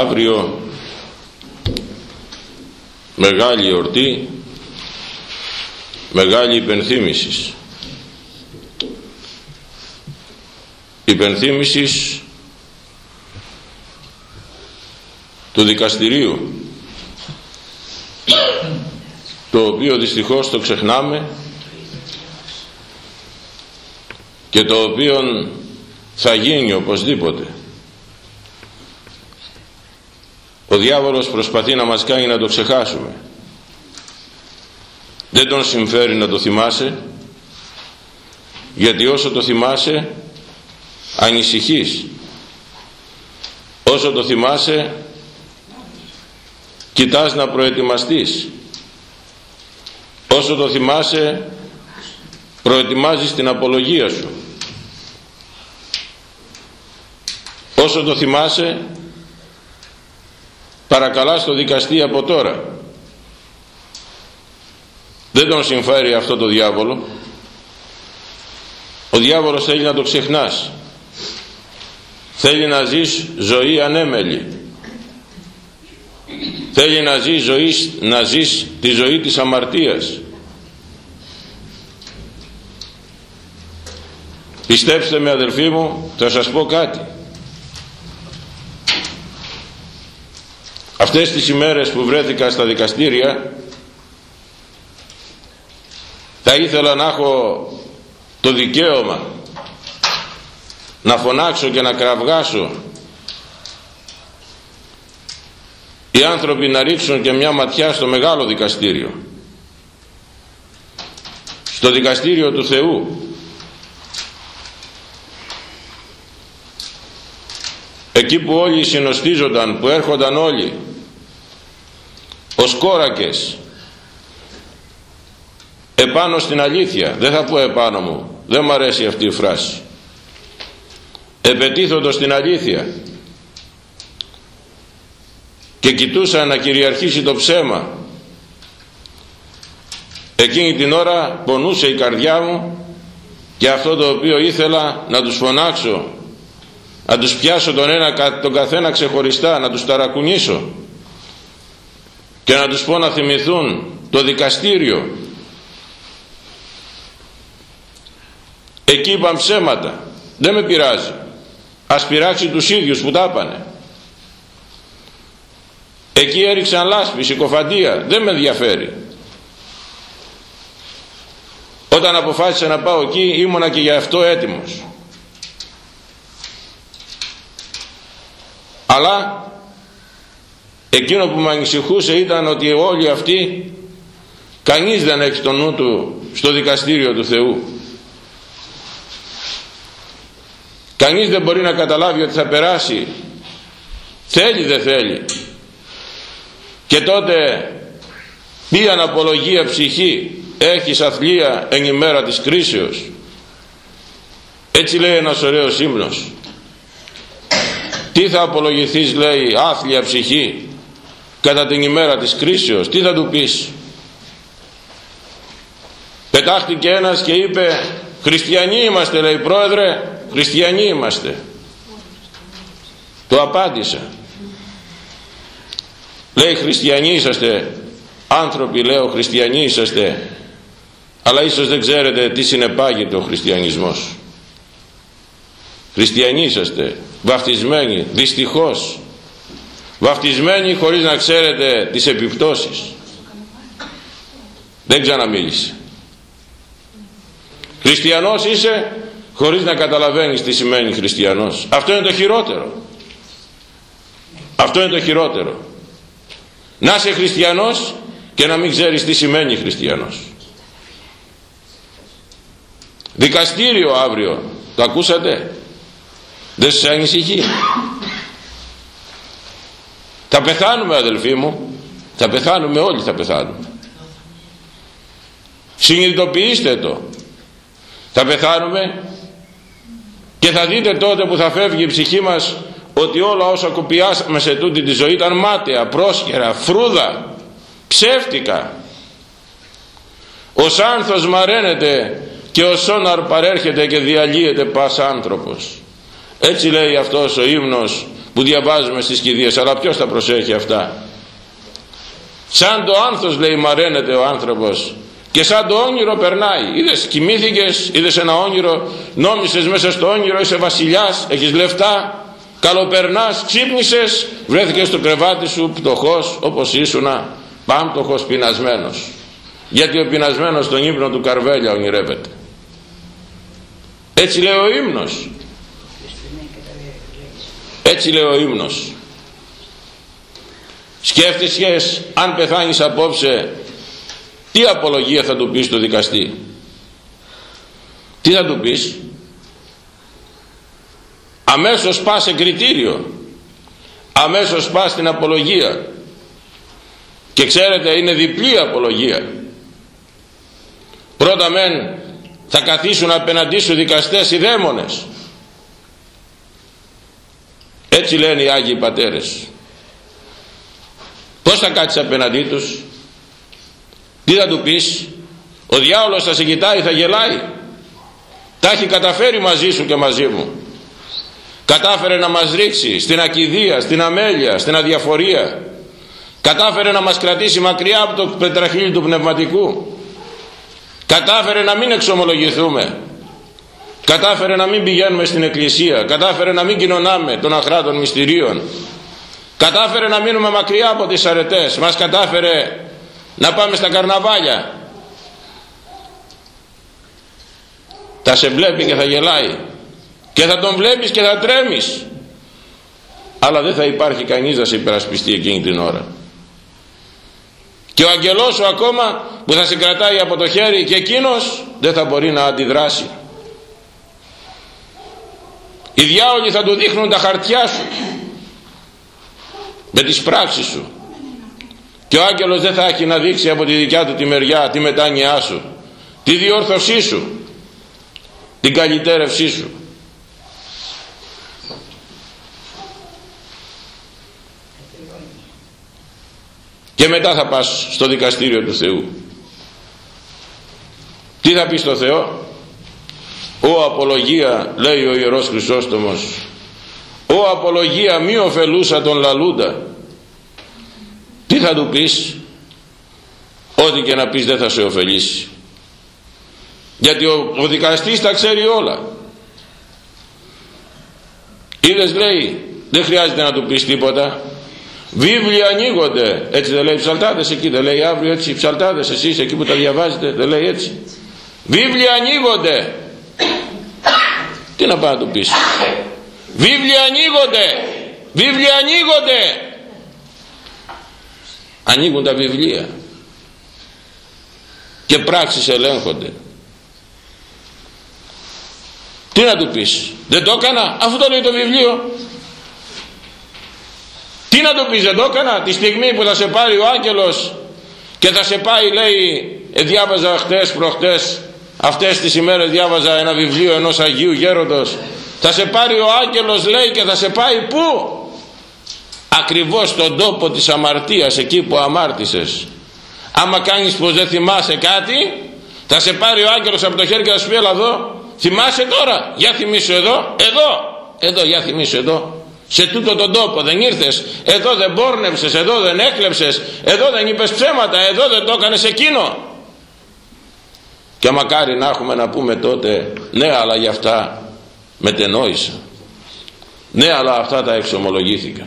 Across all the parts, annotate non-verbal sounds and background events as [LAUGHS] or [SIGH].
αύριο μεγάλη εορτή μεγάλη υπενθύμησης. Υπενθύμησης του δικαστηρίου το οποίο δυστυχώς το ξεχνάμε και το οποίο θα γίνει οπωσδήποτε ο διάβολος προσπαθεί να μας κάνει να το ξεχάσουμε. Δεν τον συμφέρει να το θυμάσαι γιατί όσο το θυμάσαι ανησυχείς. Όσο το θυμάσαι κοιτάς να προετοιμαστείς. Όσο το θυμάσαι προετοιμάζεις την απολογία σου. Όσο το θυμάσαι παρακαλάς το δικαστή από τώρα. Δεν τον συμφέρει αυτό το διάβολο. Ο διάβολος θέλει να το ξεχνάς. Θέλει να ζεις ζωή ανέμελη. Θέλει να ζεις, ζωή, να ζεις τη ζωή της αμαρτίας. Πιστέψτε με αδελφοί μου θα σας πω κάτι αυτές τις ημέρες που βρέθηκα στα δικαστήρια θα ήθελα να έχω το δικαίωμα να φωνάξω και να κραυγάσω οι άνθρωποι να ρίξουν και μια ματιά στο μεγάλο δικαστήριο. Στο δικαστήριο του Θεού. Εκεί που όλοι συνοστίζονταν που έρχονταν όλοι ως κόρακες. Επάνω στην αλήθεια. Δεν θα πω επάνω μου. Δεν μου αρέσει αυτή η φράση. Επετίθοντος στην αλήθεια. Και κοιτούσα να κυριαρχήσει το ψέμα. Εκείνη την ώρα πονούσε η καρδιά μου και αυτό το οποίο ήθελα να τους φωνάξω. Να τους πιάσω τον ένα τον καθένα ξεχωριστά να τους ταρακουνήσω και να τους πω να θυμηθούν το δικαστήριο. Εκεί είπαν ψέματα. Δεν με πειράζει. Ας πειράξει τους ίδιους που τα έπανε εκεί έριξαν λάσπη, συκοφαντία. Δεν με ενδιαφέρει. Όταν αποφάσισα να πάω εκεί ήμουνα και για αυτό έτοιμος. Αλλά εκείνο που με ανησυχούσε ήταν ότι όλοι αυτοί κανείς δεν έχει το νου του στο δικαστήριο του Θεού. Κανείς δεν μπορεί να καταλάβει ότι θα περάσει. Θέλει δεν θέλει. Και τότε ποια αναπολογία ψυχή έχεις αθλία εν ημέρα της κρίσεως. Έτσι λέει ένας ωραίος ύμνος. Τι θα απολογηθείς λέει άθλια ψυχή; Κατά την ημέρα της κρίσεως τι θα του πεις; Πετάχτηκε ένας και είπε χριστιανοί είμαστε λέει πρόεδρε χριστιανοί είμαστε το απάντησα λέει χριστιανοί είσαστε άνθρωποι λέω χριστιανοί είσαστε αλλά ίσως δεν ξέρετε τι συνεπάγεται ο χριστιανισμός. Χριστιανοί είσαστε βαφτισμένοι δυστυχώς βαφτισμένοι χωρίς να ξέρετε τις επιπτώσεις. Δεν ξαναμίλησε. Χριστιανός είσαι χωρίς να καταλαβαίνεις τι σημαίνει χριστιανός. Αυτό είναι το χειρότερο. Αυτό είναι το χειρότερο. Να είσαι χριστιανός και να μην ξέρεις τι σημαίνει χριστιανός. Δικαστήριο αύριο. Το ακούσατε; Δεν σας ανησυχεί; Θα πεθάνουμε αδελφοί μου θα πεθάνουμε όλοι θα πεθάνουμε συνειδητοποιήστε το θα πεθάνουμε και θα δείτε τότε που θα φεύγει η ψυχή μας ότι όλα όσα κοπιάσαμε σε τούτη τη ζωή ήταν μάταια, πρόσχερα, φρούδα, ψεύτικα. Ο άνθος μαραίνεται και ο σόναρ παρέρχεται και διαλύεται πας άνθρωπος. Έτσι λέει αυτός ο ύμνος που διαβάζουμε στις κηδείες αλλά ποιος τα προσέχει αυτά; Σαν το άνθος λέει μαραίνεται ο άνθρωπος και σαν το όνειρο περνάει. Είδες κοιμήθηκες είδες ένα όνειρο νόμισες μέσα στο όνειρο είσαι βασιλιάς έχεις λεφτά καλοπερνάς ξύπνησες βρέθηκες στο κρεβάτι σου πτωχός όπως ήσουνα πάμπτωχος πεινασμένος. Γιατί ο πεινασμένος στον ύπνο του καρβέλια ονειρεύεται. Έτσι λέει ο ύμνος έτσι λέει ο ύμνος. Σκέφτεσαι αν πεθάνεις απόψε τι απολογία θα του πεις στο δικαστή; Τι θα του πεις; Αμέσως πας σε κριτήριο. Αμέσως πας στην απολογία. Και ξέρετε είναι διπλή απολογία. Πρώτα μεν θα καθίσουν απέναντί σου δικαστές οι δαίμονες έτσι λένε οι Άγιοι Πατέρες. Πως θα κάτσεις απέναντί τους; Τι θα του πεις; Ο διάολος θα σε κοιτάει θα γελάει. Τα έχει καταφέρει μαζί σου και μαζί μου. Κατάφερε να μας ρίξει στην ακιδεία, στην αμέλεια, στην αδιαφορία. Κατάφερε να μας κρατήσει μακριά από το πετραχύλι του πνευματικού. Κατάφερε να μην εξομολογηθούμε κατάφερε να μην πηγαίνουμε στην εκκλησία κατάφερε να μην κοινωνάμε των αχράτων μυστηρίων κατάφερε να μείνουμε μακριά από τις αρετές μας κατάφερε να πάμε στα καρναβάλια. Θα σε βλέπει και θα γελάει. Και θα τον βλέπεις και θα τρέμεις. Αλλά δεν θα υπάρχει κανείς να σε υπερασπιστεί εκείνη την ώρα. Και ο αγγελός σου ακόμα που θα σε κρατάει από το χέρι και εκείνος δεν θα μπορεί να αντιδράσει οι διάολοι θα του δείχνουν τα χαρτιά σου με τις πράξεις σου. Και ο άγγελος δεν θα έχει να δείξει από τη δικιά του τη μεριά τη μετάνοιά σου τη διόρθωσή σου την καλυτέρευσή σου. Και μετά θα πας στο δικαστήριο του Θεού. Τι θα πεις στο Θεό; «Ω απολογία» λέει ο Ιερός Χρυσόστομος «Ω απολογία μη ωφελούσα τον λαλούντα» τι θα του πεις; Ό,τι και να πεις δεν θα σε ωφελήσει. Γιατί ο, ο δικαστής τα ξέρει όλα είδες λέει δεν χρειάζεται να του πεις τίποτα. Βίβλοι ανοίγονται. Έτσι δεν λέει ψαλτάδες εκεί δεν λέει αύριο έτσι ψαλτάδες εσείς εκεί που τα διαβάζετε δεν λέει έτσι. Βίβλοι ανοίγονται τι να πάει να του πεις; Βίβλοι ανοίγονται! Βίβλοι ανοίγονται! Ανοίγουν τα βιβλία. Και πράξεις ελέγχονται. Τι να του πεις; Δεν το έκανα αφού το λέει το βιβλίο. Τι να του πεις; Δεν το έκανα. Τη στιγμή που θα σε πάρει ο άγγελος και θα σε πάει λέει ε, διάβαζα χτες προχτές αυτές τις ημέρες διάβαζα ένα βιβλίο ενός Αγίου Γέροντος. Θα σε πάρει ο άγγελος λέει και θα σε πάει πού; Ακριβώς στον τόπο της αμαρτίας εκεί που αμάρτησες άμα κάνεις πως δεν θυμάσαι κάτι θα σε πάρει ο άγγελος από το χέρι και θα σου πει έλα εδώ θυμάσαι τώρα για θυμίσου εδώ εδώ εδώ για θυμίσου εδώ σε τούτο τον τόπο δεν ήρθες εδώ δεν πόρνευσες εδώ δεν έκλεψες εδώ δεν είπες ψέματα εδώ δεν το έκανες εκείνο και μακάρι να έχουμε να πούμε τότε ναι αλλά για αυτά μετενόησα ναι αλλά αυτά τα εξομολογήθηκα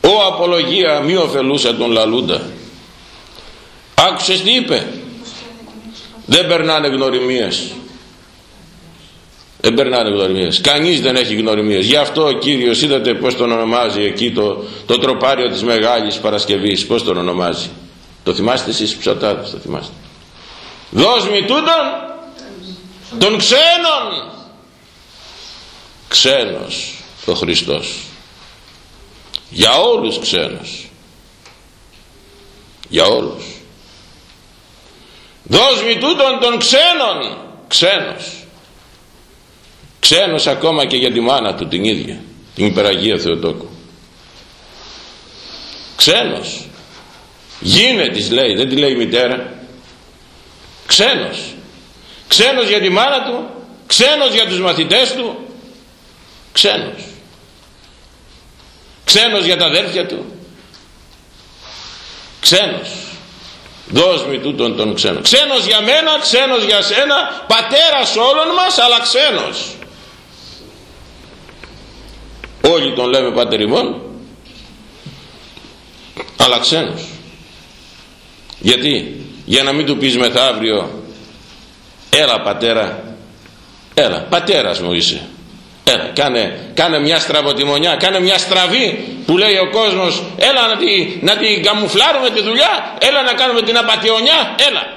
«Ω απολογία μη ωφελούσα τον λαλούντα». Άκουσες τι είπε; Δεν περνάνε γνωριμίες. Δεν περνάνε γνωριμίες. Κανείς δεν έχει γνωριμίες. Γι' αυτό ο Κύριος είδατε πως τον ονομάζει εκεί το, το τροπάριο της Μεγάλης Παρασκευής. Πως τον ονομάζει. Το θυμάστε εσείς ψωτάδες. Το θυμάστε. Δώσ' μη τούτον των ξένων. Ξένος ο Χριστός για όλους ξένος για όλους δώσ' μη τούτον των ξένων ξένος ξένος ακόμα και για τη μάνα του την ίδια την υπεραγία Θεοτόκου ξένος γίνε της λέει δεν τη λέει η μητέρα. Ξένος. Ξένος για τη μάνα του ξένος για τους μαθητές του. Ξένος. Ξένος για τα αδέρφια του. Ξένος. Δώσ' μου τούτον τον ξένο. Ξένος για μένα, ξένος για σένα πατέρας όλων μας αλλά ξένος. Όλοι τον λέμε πάτερ ημών αλλά ξένος γιατί; Για να μην του πεις μεθαύριο έλα πατέρα έλα πατέρας μου είσαι έλα κάνε, κάνε μια στραβοτιμονιά κάνε μια στραβή που λέει ο κόσμος έλα να, τη, να την καμουφλάρουμε τη δουλειά έλα να κάνουμε την απατιονιά έλα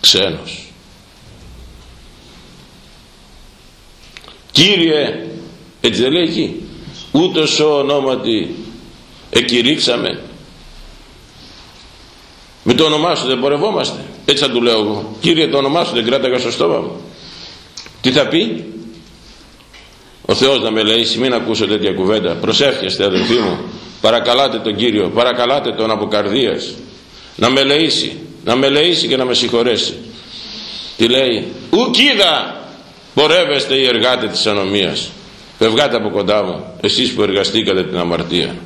ξένος. Κύριε έτσι δεν λέει εκεί ούτως ο ονόματι εκηρύξαμε. Με το όνομά σου δεν πορευόμαστε. Έτσι θα του λέω εγώ. Κύριε το όνομά σου δεν κράταγα στο στόμα μου. Τι θα πει; Ο Θεός να με λέει μην ακούσω τέτοια κουβέντα. Προσεύχεστε αδελφοί μου. Παρακαλάτε τον Κύριο παρακαλάτε τον από καρδίας να με λεήσει να με λεήσει και να με συγχωρέσει. Τι λέει; Ουκίδα! Πορεύεστε οι εργάτες της ανομίας. Φευγάτε από κοντά μου εσείς που εργαστήκατε την αμαρτία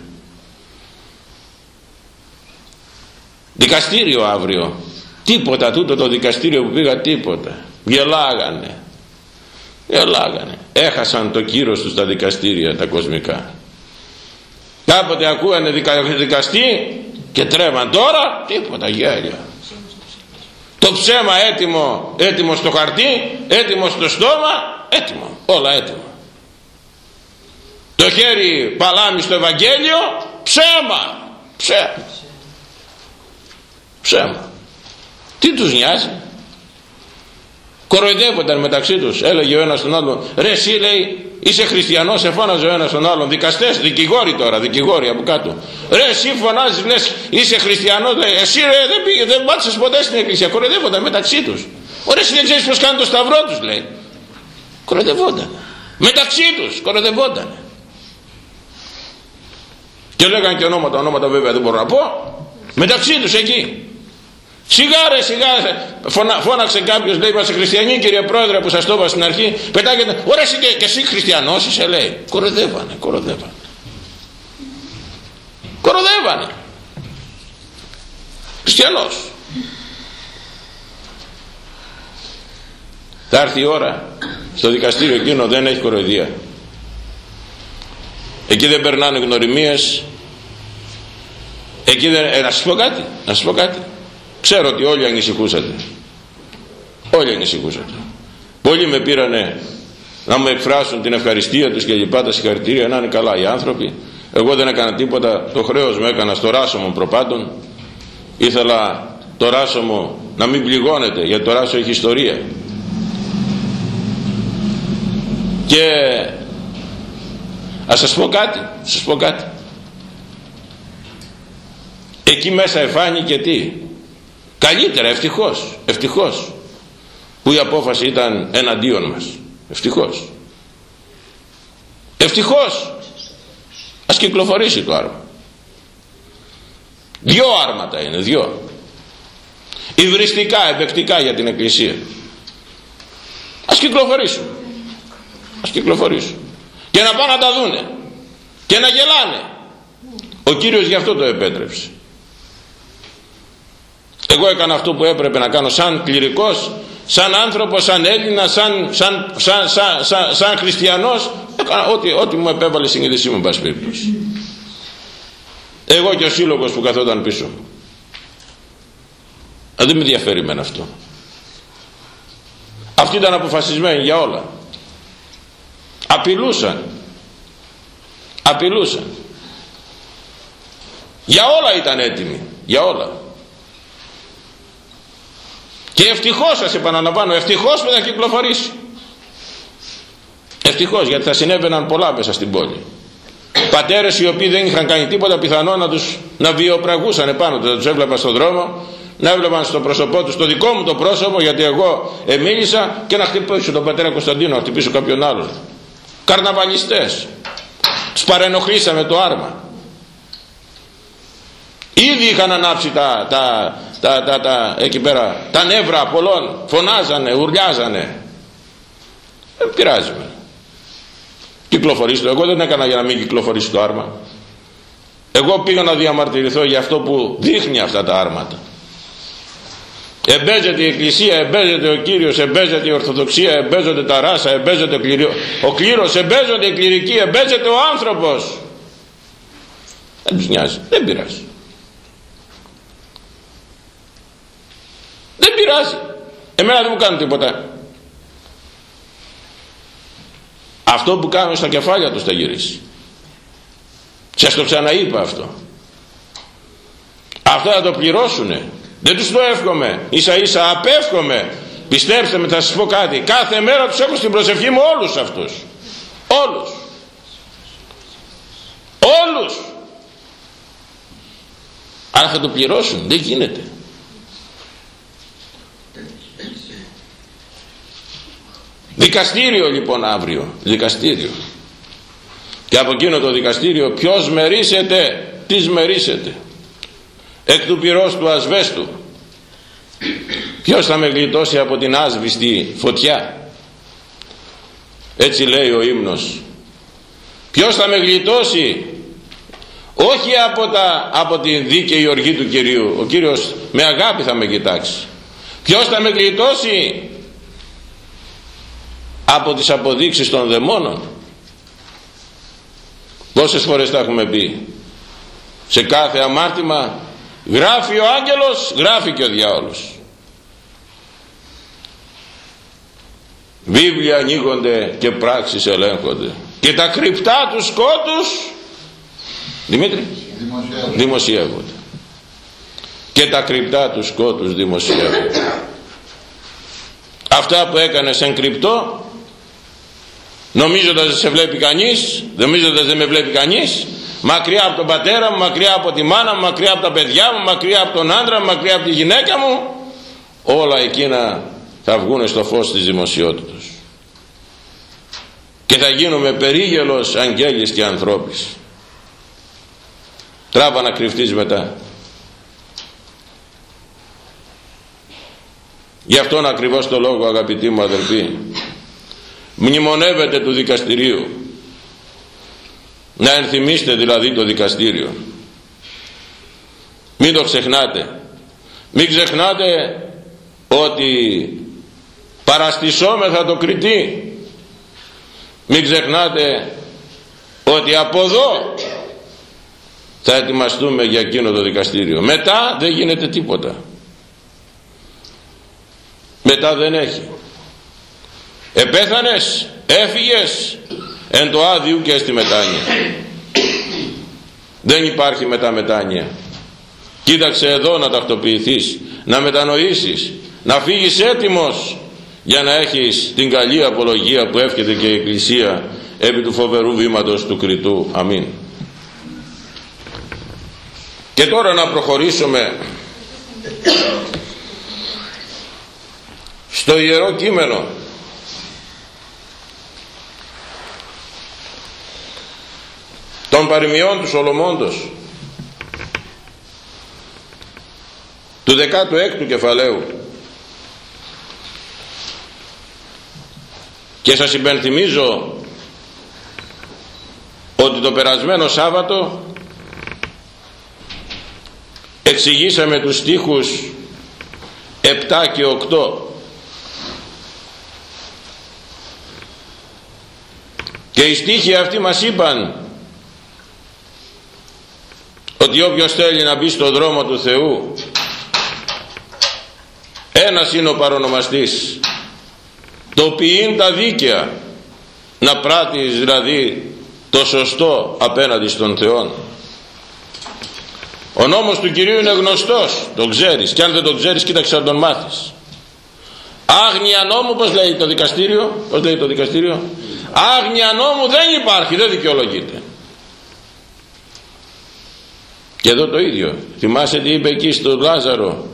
δικαστήριο αύριο. Τίποτα τούτο το δικαστήριο που πήγα τίποτα. Γελάγανε. Γελάγανε. Έχασαν το κύρος τους στα δικαστήρια τα κοσμικά. Κάποτε ακούανε δικαστή και τρέμαν. Τώρα τίποτα γέλια. Το ψέμα έτοιμο έτοιμο στο χαρτί έτοιμο στο στόμα έτοιμο. Όλα έτοιμο το χέρι παλάμι στο Ευαγγέλιο ψέμα. Ψέμα ψέμα. Τι τους νοιάζει; Κοροϊδεύονταν μεταξύ τους έλεγε ο ένας τον άλλον. Ρε εσύ λέει είσαι χριστιανός εφώναζε ο ένας τον άλλον. Δικαστές δικηγόροι τώρα δικηγόροι από κάτω. Ρε εσύ φωνάζεις λες είσαι χριστιανός λέει. Εσύ ρε δεν, πήγε, δεν πάτησες ποτέ στην εκκλησία. Κοροϊδεύονταν μεταξύ τους. Ωραία εσύ δεν ξέρεις πως κάνει το σταυρό τους λέει. Κοροϊδευόνταν μεταξύ τους κοροϊδευόνταν και λέγανε και ονόματα ονόματα βέβαια δεν μπορώ να πω. Μεταξύ τους εκεί Σιγά ρε σιγά Φωνα, φώναξε κάποιος λέει είμαστε χριστιανοί κύριε πρόεδρε που σας το είπα στην αρχή πετάγεται ωραία εσύ και, και εσύ χριστιανός είσαι λέει. Κοροδεύανε κοροδεύανε κοροδεύανε χριστιανός. Θα έρθει η ώρα στο δικαστήριο εκείνο δεν έχει κοροϊδία. Εκεί δεν περνάνε γνωριμίες. Εκεί δεν ε, να σας πω κάτι να σας πω κάτι ξέρω ότι όλοι ανησυχούσατε. Όλοι ανησυχούσατε. Πολλοί με πήρανε να μου εκφράσουν την ευχαριστία τους και λοιπά τα συγχαρητήρια να είναι καλά οι άνθρωποι. Εγώ δεν έκανα τίποτα. Το χρέος μου έκανα στο ράσο μου προπάντων ήθελα το ράσο μου να μην πληγώνεται γιατί το ράσο έχει ιστορία. Και ας σας πω κάτι σας πω κάτι. Εκεί μέσα εφάνηκε τι; Καλύτερα ευτυχώς ευτυχώς που η απόφαση ήταν εναντίον μας. Ευτυχώς. Ευτυχώς! Ας κυκλοφορήσει το άρμα. Δυο άρματα είναι δυο. Υβριστικά, επεκτικά για την εκκλησία. Ας κυκλοφορήσουν. Ας κυκλοφορήσουν. Και να πάνε να τα δούνε. Και να γελάνε. Ο Κύριος γι' αυτό το επέτρεψε εγώ έκανα αυτό που έπρεπε να κάνω σαν κληρικός σαν άνθρωπος, σαν Έλληνας σαν, σαν, σαν, σαν, σαν, σαν χριστιανός. Έκανα ό,τι, ό,τι μου επέβαλε η συνείδησή μου πάση περίπτωση εγώ και ο σύλλογος που καθόταν πίσω. Μου δεν με ενδιαφέρει με αυτό. Αυτοί ήταν αποφασισμένοι για όλα. Απειλούσαν. Απειλούσαν. Για όλα ήταν έτοιμοι. Για όλα και ευτυχώς σας επαναλαμβάνω ευτυχώς που θα κυκλοφορήσει. Ευτυχώς γιατί θα συνέβαιναν πολλά μέσα στην πόλη. Πατέρες οι οποίοι δεν είχαν κάνει τίποτα πιθανό να τους να βιοπραγούσαν επάνω τους, τους έβλεπα στον δρόμο να έβλεπαν στο πρόσωπό τους το δικό μου το πρόσωπο γιατί εγώ εμίλησα και να χτυπήσω τον πατέρα Κωνσταντίνο να χτυπήσω κάποιον άλλον. Καρναβαλιστές. Τους παρενοχλήσαμε το άρμα. Ήδη είχαν ανάψει τα, τα, τα, τα, τα, εκεί πέρα, τα νεύρα πολλών φωνάζανε, ουρλιάζανε. Δεν πειράζει με. Κυκλοφορήσει το. Εγώ δεν έκανα για να μην κυκλοφορήσει το άρμα. Εγώ πήγα να διαμαρτυρηθώ για αυτό που δείχνει αυτά τα άρματα. Εμπέζεται η Εκκλησία, εμπέζεται ο Κύριος, εμπέζεται η Ορθοδοξία, εμπέζονται τα ράσα, εμπέζεται ο, κληριο, ο κλήρος, εμπέζονται οι κληρικοί, εμπέζεται ο άνθρωπος. Δεν τους νοιάζει, δεν πειράζει. Πειράζει. Εμένα δεν μου κάνουν τίποτα. Αυτό που κάνουν στα κεφάλια τους θα γυρίσει. Σας το ξαναείπα αυτό. Αυτό θα το πληρώσουνε. Δεν τους το εύχομαι. Ίσα ίσα απεύχομαι. Πιστέψτε με θα σας πω κάτι. Κάθε μέρα τους έχω στην προσευχή μου όλους αυτούς. Όλους. Όλους. Αλλά θα το πληρώσουν. Δεν γίνεται. Δικαστήριο λοιπόν αύριο. Δικαστήριο. Και από εκείνο το δικαστήριο ποιος μερίσεται, τις μερίσεται. Εκ του πυρός του ασβέστου. Ποιος θα με γλιτώσει από την άσβηστη φωτιά. Έτσι λέει ο ύμνος. Ποιος θα με γλιτώσει όχι από, τα, από την δίκαιη οργή του Κυρίου. Ο Κύριος με αγάπη θα με κοιτάξει. Ποιος θα με γλιτώσει από τις αποδείξεις των δαιμόνων. Πόσες φορές τα έχουμε πει. Σε κάθε αμάρτημα γράφει ο άγγελος γράφει και ο διάολος. Βίβλια ανοίγονται και πράξεις ελέγχονται. Και τα κρυπτά τους σκότους Δημήτρη δημοσιεύονται, δημοσιεύονται. και τα κρυπτά τους σκότους δημοσιεύονται. Αυτά που έκανες εν κρυπτό νομίζοντας δεν σε βλέπει κανείς νομίζοντας δεν με βλέπει κανείς. Μακριά από τον πατέρα μου μακριά από τη μάνα μου μακριά από τα παιδιά μου μακριά από τον άντρα μου μακριά από τη γυναίκα μου όλα εκείνα θα βγουν στο φως της δημοσιότητας. Και θα γίνουμε περίγελος αγγέλης και ανθρώπης. Τράβα να κρυφτείς μετά. Γι' αυτόν ακριβώς το λόγο αγαπητοί μου αδελφοί μνημονεύετε του δικαστηρίου. Να ενθυμίστε δηλαδή το δικαστήριο. Μην το ξεχνάτε. Μην ξεχνάτε ότι παραστησόμεθα το κριτή. Μην ξεχνάτε ότι από εδώ θα ετοιμαστούμε για εκείνο το δικαστήριο. Μετά δεν γίνεται τίποτα. Μετά δεν έχει επέθανες έφυγες εν το άδειου και στη μετάνοια δεν υπάρχει μετά μετάνοια κοίταξε εδώ να τακτοποιηθείς να μετανοήσεις να φύγεις έτοιμος για να έχεις την καλή απολογία που εύχεται και η Εκκλησία επί του φοβερού βήματος του Κριτού. Αμήν. Και τώρα να προχωρήσουμε στο Ιερό Κείμενο των παροιμιών τους Σολομώντος του 16ου κεφαλαίου. Και σας υπενθυμίζω ότι το περασμένο Σάββατο εξηγήσαμε τους στίχους 7 και 8 και οι στίχοι αυτοί μας είπαν ότι όποιος θέλει να μπει στο δρόμο του Θεού ένας είναι ο παρονομαστής το ποιήν τα δίκαια να πράττεις δηλαδή το σωστό απέναντι στον Θεό ο νόμος του Κυρίου είναι γνωστός το ξέρεις. Και αν δεν το ξέρεις κοίταξε να τον μάθεις. Άγνοια νόμου πως λέει το δικαστήριο πως λέει το δικαστήριο; Άγνοια νόμου δεν υπάρχει δεν δικαιολογείται και εδώ το ίδιο. Θυμάσαι τι είπε εκεί στον Λάζαρο,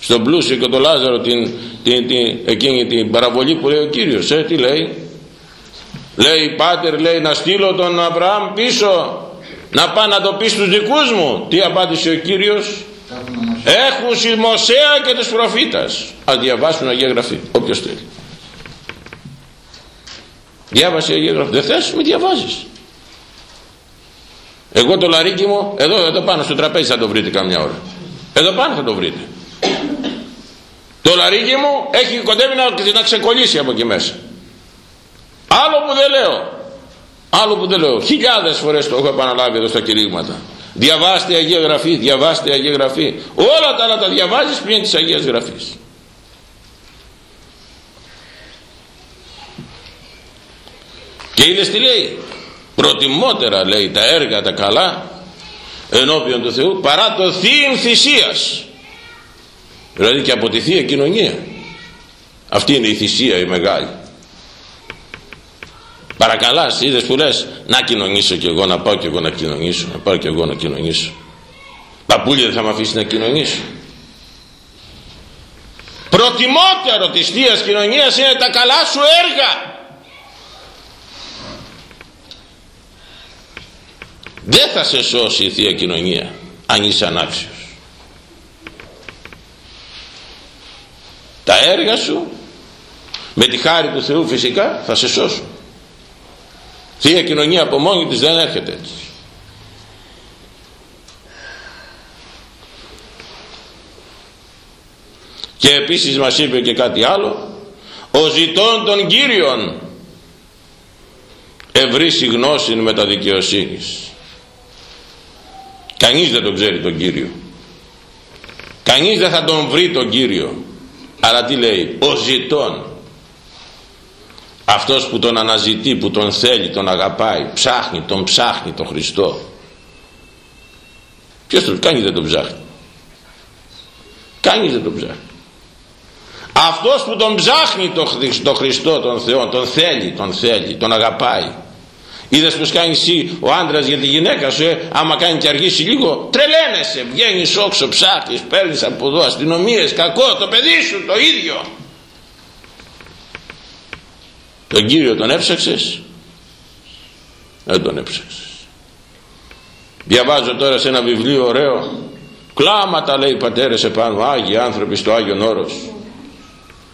στον πλούσιο και τον Λάζαρο την, την, την, εκείνη την παραβολή που λέει ο Κύριος. Ε, τι λέει; Λέει πάτερ λέει να στείλω τον Αβραάμ πίσω να πάω να το πει στους δικούς μου. Τι απάντησε ο Κύριος; έχουν στη Μωσέα και τους προφήτας ας διαβάσουν Αγία Γραφή όποιος θέλει διάβασε Αγία Γραφή δεν θες με διαβάζεις εγώ το λαρίκι μου εδώ, εδώ πάνω στο τραπέζι θα το βρείτε καμιά ώρα. Εδώ πάνω θα το βρείτε. Το λαρίκι μου έχει κοντεύει να, να ξεκολλήσει από εκεί μέσα. Άλλο που δεν λέω. Άλλο που δεν λέω. Χιλιάδες φορές το έχω επαναλάβει εδώ στα κηρύγματα. Διαβάστε Αγία Γραφή διαβάστε Αγία Γραφή. Όλα τα άλλα τα διαβάζεις πριν της Αγίας Γραφής. Και είδες τι λέει; Προτιμότερα λέει τα έργα τα καλά ενώπιον του Θεού παρά το θείον θυσίας. Δηλαδή και από τη Θεία Κοινωνία. Αυτή είναι η θυσία η μεγάλη. Παρακαλάς είδες που λες να κοινωνήσω κι εγώ να πάω κι εγώ να κοινωνήσω να πάω κι εγώ να κοινωνήσω. Παππούλια δεν θα με αφήσεις να κοινωνήσω προτιμότερο της Θείας Κοινωνίας είναι τα καλά σου έργα δεν θα σε σώσει η Θεία Κοινωνία αν είσαι ανάξιος. Τα έργα σου με τη χάρη του Θεού φυσικά θα σε σώσουν. Θεία Κοινωνία από μόνη της δεν έρχεται έτσι. Και επίσης μας είπε και κάτι άλλο ο ζητών των Κύριων ευρύσει γνώση με τα δικαιοσύνης κανείς δεν τον ξέρει τον Κύριο. Κανείς δεν θα τον βρει τον Κύριο. Αλλά τι λέει ο ζητών. Αυτός που τον αναζητεί που τον θέλει τον αγαπάει ψάχνει τον ψάχνει τον Χριστό. Ποιος τον κάνει δεν τον ψάχνει. Κανείς δεν τον ψάχνει. Αυτός που τον ψάχνει τον Χριστό τον Θεό τον θέλει τον θέλει τον αγαπάει Είδες πως κάνεις εσύ ο άντρας για τη γυναίκα σου, ε, άμα κάνει και αργήσει λίγο, τρελαίνεσαι, βγαίνεις όξο, ψάχνεις, παίρνεις από εδώ αστυνομίες, κακό, το παιδί σου το ίδιο. Τον κύριο τον έψαξες, δεν τον έψαξες. Διαβάζω τώρα σε ένα βιβλίο ωραίο, κλάματα λέει πατέρες επάνω, Άγιοι άνθρωποι στο Άγιον Όρος.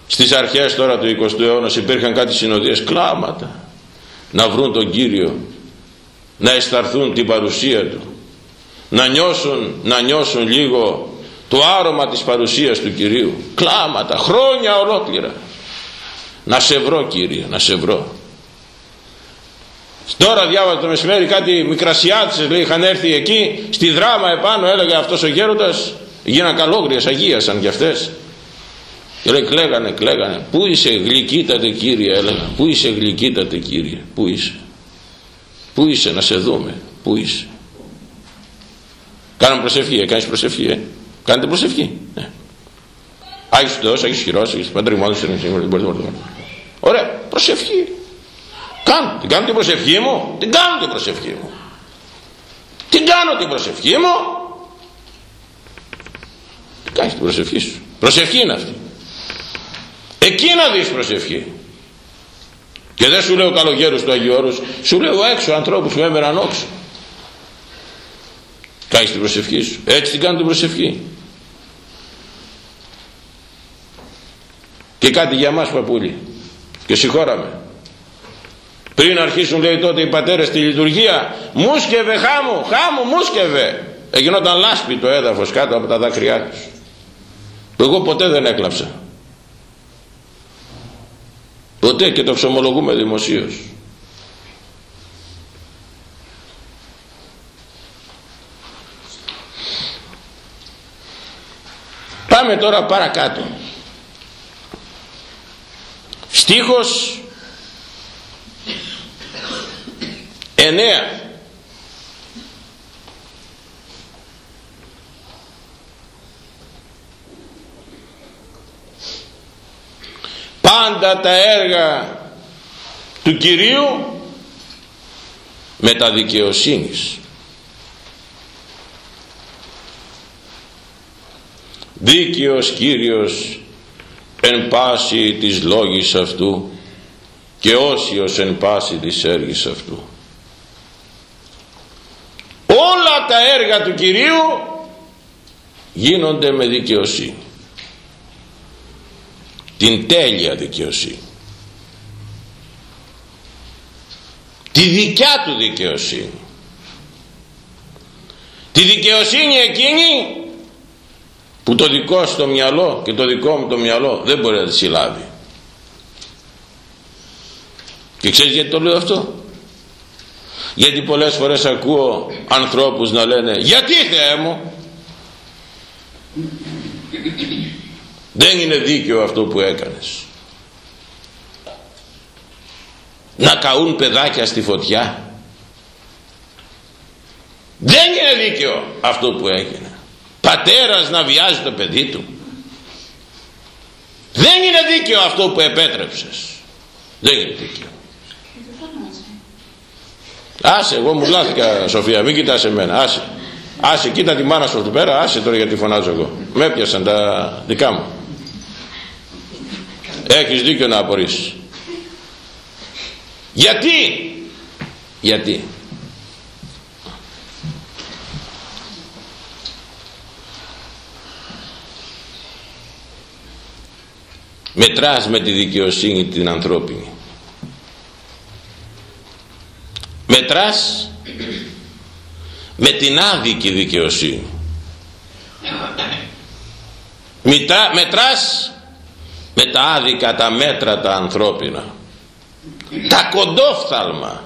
Στις αρχές τώρα του 20ου αιώνα υπήρχαν κάτι συνοδείες, κλάματα να βρουν τον Κύριο να αισθαρθούν την παρουσία Του να νιώσουν, να νιώσουν λίγο το άρωμα της παρουσίας του Κυρίου. Κλάματα, χρόνια ολόκληρα. Να σε βρω Κύριε, να σε βρω. Τώρα διάβαζα το μεσημέρι κάτι μικρασιάτησες λέει είχαν έρθει εκεί στη δράμα επάνω έλεγε αυτός ο γέροντας γίναν καλόγριες αγίασαν κι αυτές και λέει κλαίγανε, κλαίγανε. Πού είσαι γλυκύτατε Κύριε έλεγα. Πού είσαι γλυκύτατε Κύριε. Πού είσαι. Πού είσαι να σε δούμε. Πού είσαι. Κάναμε προσευχή. Ε, κάνεις προσευχή. Ε. Κάνετε προσευχή. Ναι. Άγιος Θεός, Άγιος Χειρός, Άγιος Πατριμόνος, Ωραία. Προσευχή. Κάνω. Την κάνω την προσευχή μου. Την κάνω την προσευχή μου. Την κάνω την προσευχή μου. Την κάνεις την προσευχή σου. Προσευχή είναι αυτή εκεί να δεις προσευχή. Και δεν σου λέω καλογέρους του Αγίου Όρους σου λέω έξω ανθρώπους που έμεραν όξο. Κάνεις την προσευχή σου. Έτσι την κάνω την προσευχή. Και κάτι για μας παππούλοι και συγχώραμε. Πριν αρχίσουν λέει τότε οι πατέρες στη λειτουργία μουσκευε χάμου χάμου μουσκευε εγινόταν λάσπη το έδαφος κάτω από τα δάκρυά τους. Εγώ ποτέ δεν έκλαψα ποτέ και το ξομολογούμε δημοσίως. Πάμε τώρα παρακάτω. Στίχος 9 πάντα τα έργα του Κυρίου με τα δικαιοσύνης. Δίκαιος Κύριος εν πάση της λόγης αυτού και όσιος εν πάση της έργης αυτού. Όλα τα έργα του Κυρίου γίνονται με δικαιοσύνη την τέλεια δικαιοσύνη. Τη δικιά του δικαιοσύνη. Τη δικαιοσύνη εκείνη που το δικό στο μυαλό και το δικό μου το μυαλό δεν μπορεί να τη συλλάβει. Και ξέρεις γιατί το λέω αυτό; Γιατί πολλές φορές ακούω ανθρώπους να λένε γιατί Θεέ μου; Δεν είναι δίκαιο αυτό που έκανες. Να καούν παιδάκια στη φωτιά. Δεν είναι δίκαιο αυτό που έγινε. Πατέρας να βιάζει το παιδί του. Δεν είναι δίκαιο αυτό που επέτρεψες. Δεν είναι δίκαιο. Άσε εγώ μου λάθηκα Σοφία. Μην κοιτάς εμένα. Άσε. Άσε κοίτα τη μάνα σου εδώ πέρα. Άσε τώρα γιατί φωνάζω εγώ. Με έπιασαν τα δικά μου έχεις δίκιο να απορρίσεις γιατί; Γιατί; Μετράς με τη δικαιοσύνη την ανθρώπινη. Μετράς με την άδικη δικαιοσύνη. Μετρά, μετράς με τα άδικα τα μέτρα τα ανθρώπινα. Τα κοντόφθαλμα.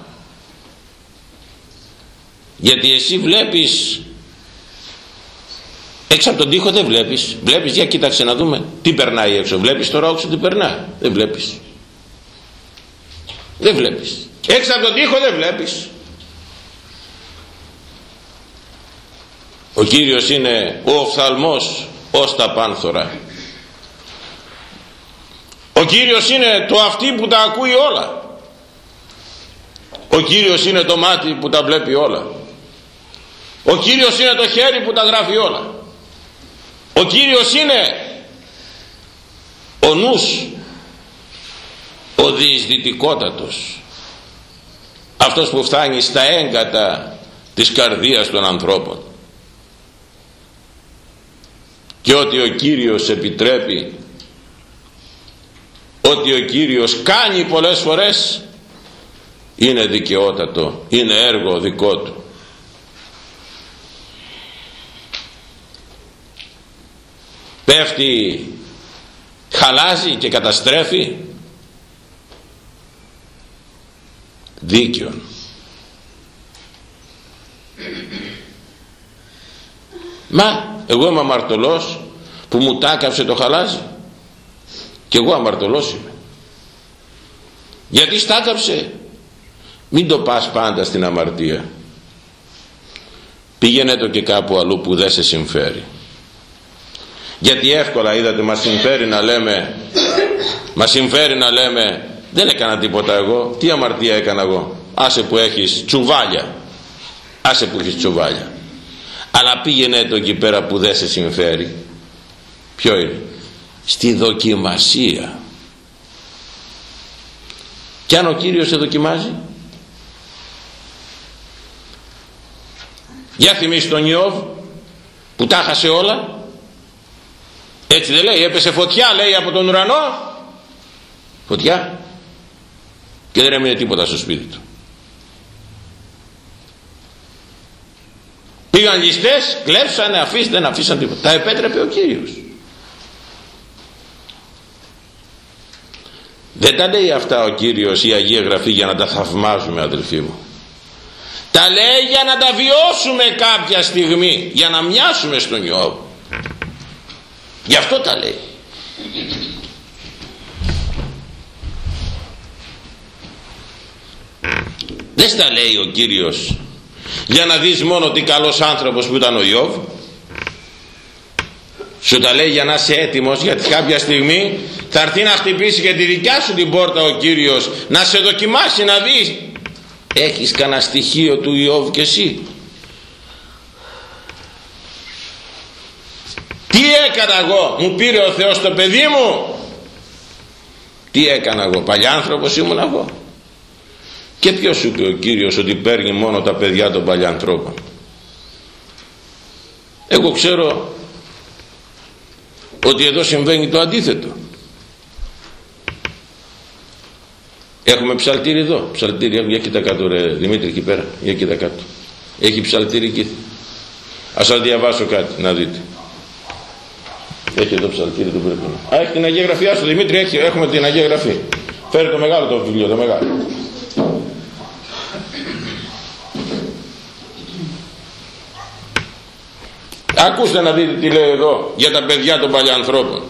Γιατί εσύ βλέπεις έξω από τον τοίχο δεν βλέπεις. Βλέπεις για κοίταξε να δούμε. Τι περνάει έξω. Βλέπεις τώρα όξο τι περνάει δεν βλέπεις. Δεν βλέπεις. Έξω από τον τοίχο δεν βλέπεις. Ο Κύριος είναι ο οφθαλμός ως τα πάνθωρα ο Κύριος είναι το αυτή που τα ακούει όλα. Ο Κύριος είναι το μάτι που τα βλέπει όλα. Ο Κύριος είναι το χέρι που τα γράφει όλα. Ο Κύριος είναι ο νους ο διεισδυτικότατος. Αυτός που φτάνει στα έγκατα της καρδίας των ανθρώπων. Και ότι ο Κύριος επιτρέπει ότι ο Κύριος κάνει πολλές φορές είναι δικαιότατο είναι έργο δικό του. Πέφτει χαλάζει και καταστρέφει δίκαιον. Μα εγώ είμαι αμαρτωλός που μου τάκαψε το χαλάζι και εγώ αμαρτωλός είμαι. Γιατί στάκαψε μην το πας πάντα στην αμαρτία. Πήγαινε το και κάπου αλλού που δεν σε συμφέρει. Γιατί εύκολα είδατε μας συμφέρει να λέμε μας συμφέρει να λέμε δεν έκανα τίποτα εγώ. Τι αμαρτία έκανα εγώ. Άσε που έχεις τσουβάλια. Άσε που έχεις τσουβάλια αλλά πήγαινε το εκεί πέρα που δεν σε συμφέρει. Ποιο είναι; Στη δοκιμασία. Και αν ο Κύριος σε δοκιμάζει για θυμίσου τον Ιώβ που τα χασε όλα. Έτσι δεν λέει έπεσε φωτιά λέει από τον ουρανό. Φωτιά. Και δεν έμεινε τίποτα στο σπίτι του. Πήγαν ληστές κλέψανε αφήσαν δεν αφήσαν τίποτα. Τα επέτρεπε ο Κύριος δεν τα λέει αυτά ο Κύριος η Αγία Γραφή για να τα θαυμάζουμε αδελφοί μου. Τα λέει για να τα βιώσουμε κάποια στιγμή για να μοιάσουμε στον Ιώβ γι' αυτό τα λέει. Δεν στα λέει ο Κύριος για να δεις μόνο τι καλός άνθρωπος που ήταν ο Ιώβ σου τα λέει για να είσαι έτοιμος γιατί κάποια στιγμή θα έρθει να χτυπήσει και τη δικιά σου την πόρτα ο Κύριος να σε δοκιμάσει να δεις. Έχεις κανένα στοιχείο του Ιώβ και εσύ; Τι έκανα εγώ; Μου πήρε ο Θεός το παιδί μου; Τι έκανα εγώ; Παλιάνθρωπος ήμουν εγώ. Και ποιος σου είπε ο Κύριος ότι παίρνει μόνο τα παιδιά των παλιανθρώπων εγώ ξέρω ότι εδώ συμβαίνει το αντίθετο έχουμε ψαλτήρι εδώ ψαλτήρι για κοίτα κάτω ρε Δημήτρη εκεί πέρα για κοίτα κάτω έχει ψαλτήρι εκεί ας σας διαβάσω κάτι να δείτε έχει εδώ ψαλτήρι του πρέπει να... Α, έχει την Αγία Γραφή, άσο Δημήτρη, έχει, έχουμε την Αγία Γραφή. Φέρε το μεγάλο το βιβλίο, το μεγάλο. Ακούστε να δείτε τι λέει εδώ για τα παιδιά των παλιανθρώπων.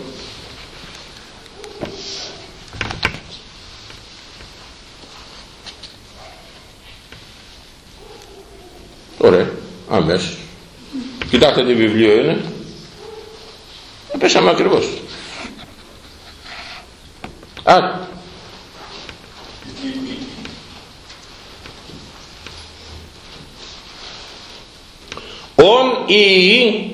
Ωραία, αμέσως. Κοιτάξτε τι βιβλίο είναι. Πέσαμε ακριβώς. Α, ον ή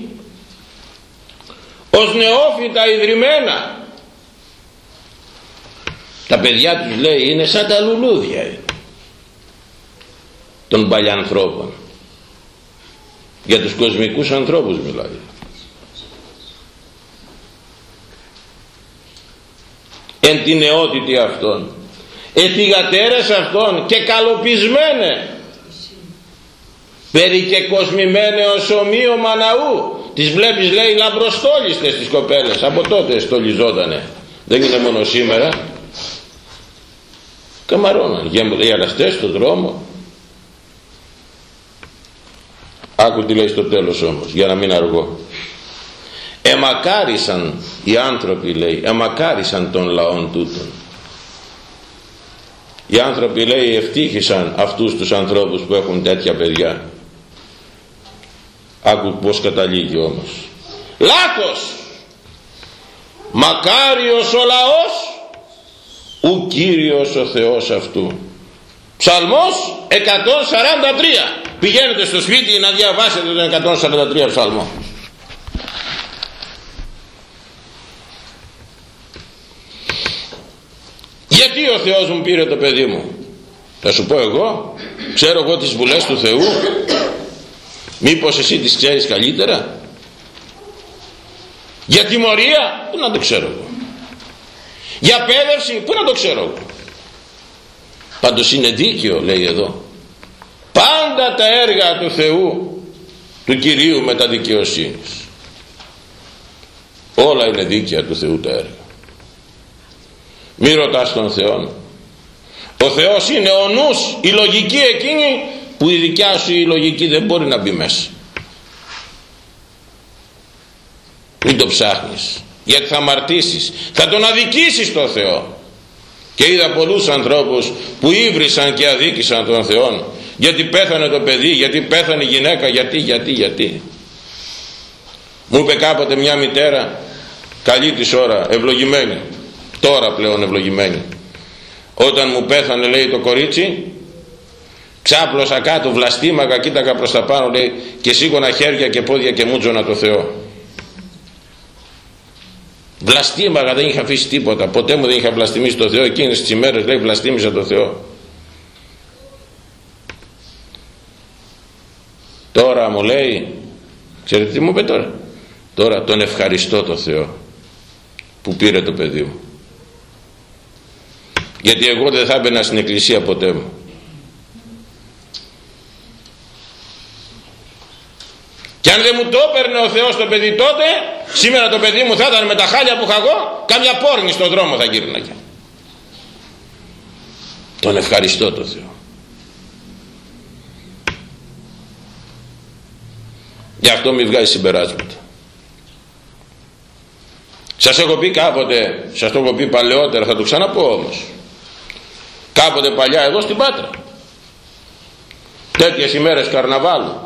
ως νεόφυτα ιδρυμένα τα παιδιά τους λέει είναι σαν τα λουλούδια των παλιανθρώπων για τους κοσμικούς ανθρώπους μιλάει. Εν την νεότητη αυτών. Εθιγατέρες αυτών και καλοπισμένε. Περί και κοσμημένε ως ομοίωμα ναού τις βλέπεις λέει λαμπροστόλιστες τις κοπέλες. Από τότε στολιζότανε. Δεν είναι μόνο σήμερα. Καμαρώναν γυαλαστές στον δρόμο άκου τι λέει στο τέλος όμως για να μην αργώ. Εμακάρισαν οι άνθρωποι λέει εμακάρισαν των λαών τούτων οι άνθρωποι λέει ευτύχησαν αυτούς τους ανθρώπους που έχουν τέτοια παιδιά. Άκου πως καταλήγει όμως. Λάθος! Μακάριος ο λαός ου Κύριος ο Θεός αυτού ψαλμός 143 πηγαίνετε στο σπίτι να διαβάσετε τον 143 ψαλμό. Γιατί ο Θεός μου πήρε το παιδί μου; Θα σου πω εγώ ξέρω εγώ τις βουλές του Θεού. Μήπως εσύ τις ξέρεις καλύτερα; Για τιμωρία πού να το ξέρω εγώ; Για πέδευση πού να το ξέρω εγώ; Πάντως είναι δίκαιο λέει εδώ πάντα τα έργα του Θεού του Κυρίου με τα δικαιοσύνης. Όλα είναι δίκαια του Θεού τα έργα. Μη ρωτάς τον Θεό ο Θεός είναι ο νους η λογική εκείνη που η δικιά σου η λογική δεν μπορεί να μπει μέσα. Μην το ψάχνεις γιατί θα αμαρτήσεις. Θα τον αδικήσεις τον Θεό. Και είδα πολλούς ανθρώπους που ήβρισαν και αδίκησαν τον Θεό γιατί πέθανε το παιδί γιατί πέθανε η γυναίκα γιατί γιατί γιατί. Μου είπε κάποτε μια μητέρα καλή της ώρα ευλογημένη. Τώρα πλέον ευλογημένη. Όταν μου πέθανε λέει το κορίτσι ξάπλωσα κάτω βλαστήμαγα κοίταγα προς τα πάνω λέει και σίγουρα χέρια και πόδια και μούτζωνα το Θεό. Βλαστήμαγα δεν είχα αφήσει τίποτα. Ποτέ μου δεν είχα βλαστημίσει το Θεό. Εκείνες τις ημέρες λέει βλαστήμιζα το Θεό τώρα μου λέει ξέρετε τι μου είπε τώρα; Τώρα τον ευχαριστώ το Θεό που πήρε το παιδί μου. Γιατί εγώ δεν θα έμπαινα στην εκκλησία ποτέ μου. Και αν δεν μου το έπαιρνε ο Θεός το παιδί τότε σήμερα το παιδί μου θα ήταν με τα χάλια που είχα εγώ κάμια πόρνη στον δρόμο θα γύρναγε. Τον ευχαριστώ το Θεό γι' αυτό μη βγάζει συμπεράσματα. Σας έχω πει κάποτε σας το έχω πει παλαιότερα θα το ξαναπώ όμως. Κάποτε παλιά εδώ στην Πάτρα. Τέτοιες ημέρες καρναβάλου.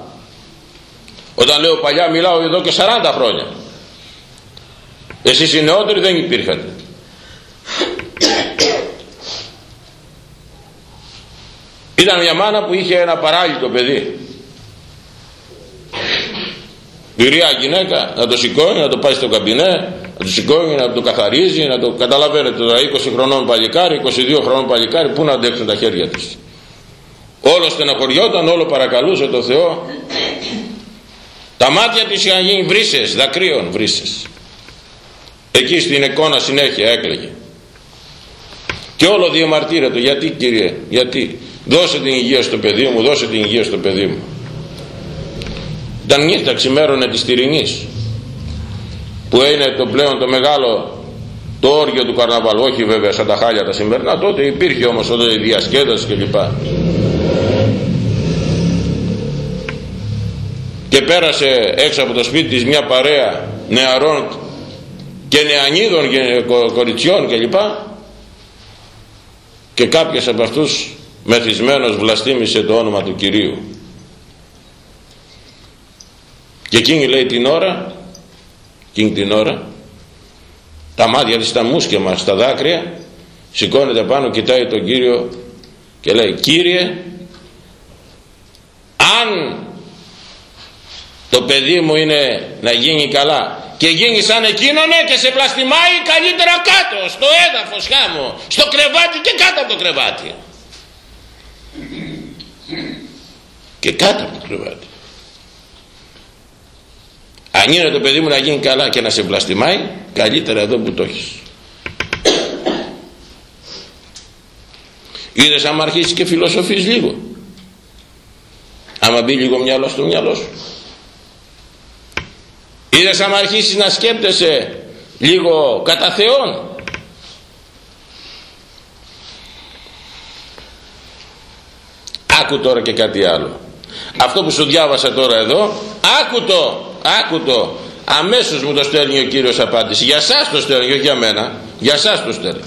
Όταν λέω παλιά μιλάω εδώ και 40 χρόνια. Εσείς οι νεότεροι δεν υπήρχατε. Ήταν μια μάνα που είχε ένα παράλυτο παιδί πυρία γυναίκα να το σηκώνει να το πάει στο καμπινέ να το σηκώνει, να το καθαρίζει, να το καταλαβαίνετε τώρα 20 χρονών παλικάρι, 22 χρονών παλικάρι, πού να αντέξουν τα χέρια της. Όλο στεναχωριόταν, όλο παρακαλούσε το Θεό. Τα μάτια της είχαν γίνει βρύσες, δακρύων βρύσες. εκεί στην εικόνα συνέχεια έκλαιγε και όλο διαμαρτύρεται γιατί κύριε γιατί δώσε την υγεία στο παιδί μου δώσε την υγεία στο παιδί μου ήταν νύχτα ξημέρωνε της Τυρινής που είναι το πλέον το μεγάλο το όργιο του καρναβαλού όχι βέβαια σαν τα χάλια τα σημερινά τότε υπήρχε όμως τότε η διασκέδαση κλπ. Και πέρασε έξω από το σπίτι της μια παρέα νεαρών και νεανίδων και κοριτσιών κλπ. Και, και κάποιος από αυτούς μεθυσμένος βλαστήμησε το όνομα του Κυρίου και εκείνη λέει την ώρα εκείνη την ώρα τα μάτια της τα μουσκια μας τα δάκρυα σηκώνεται πάνω κοιτάει τον Κύριο και λέει Κύριε αν το παιδί μου είναι να γίνει καλά και γίνει σαν εκείνον και σε πλαστιμάει καλύτερα κάτω στο έδαφος χάμω στο κρεβάτι και κάτω από το κρεβάτι και κάτω από το κρεβάτι αν είναι το παιδί μου να γίνει καλά και να σε πλαστιμάει καλύτερα εδώ που το έχεις. Είδες άμα αρχίσεις και φιλοσοφείς λίγο. Άμα μπει λίγο μυαλό στο μυαλό σου. Είδες άμα αρχίσεις να σκέπτεσαι λίγο κατά Θεόν. Άκου τώρα και κάτι άλλο. Αυτό που σου διάβασα τώρα εδώ άκου το άκου το. Αμέσως μου το στέλνει ο Κύριος απάντηση. Για σας το στέλνει όχι για μένα. Για σας το στέλνει.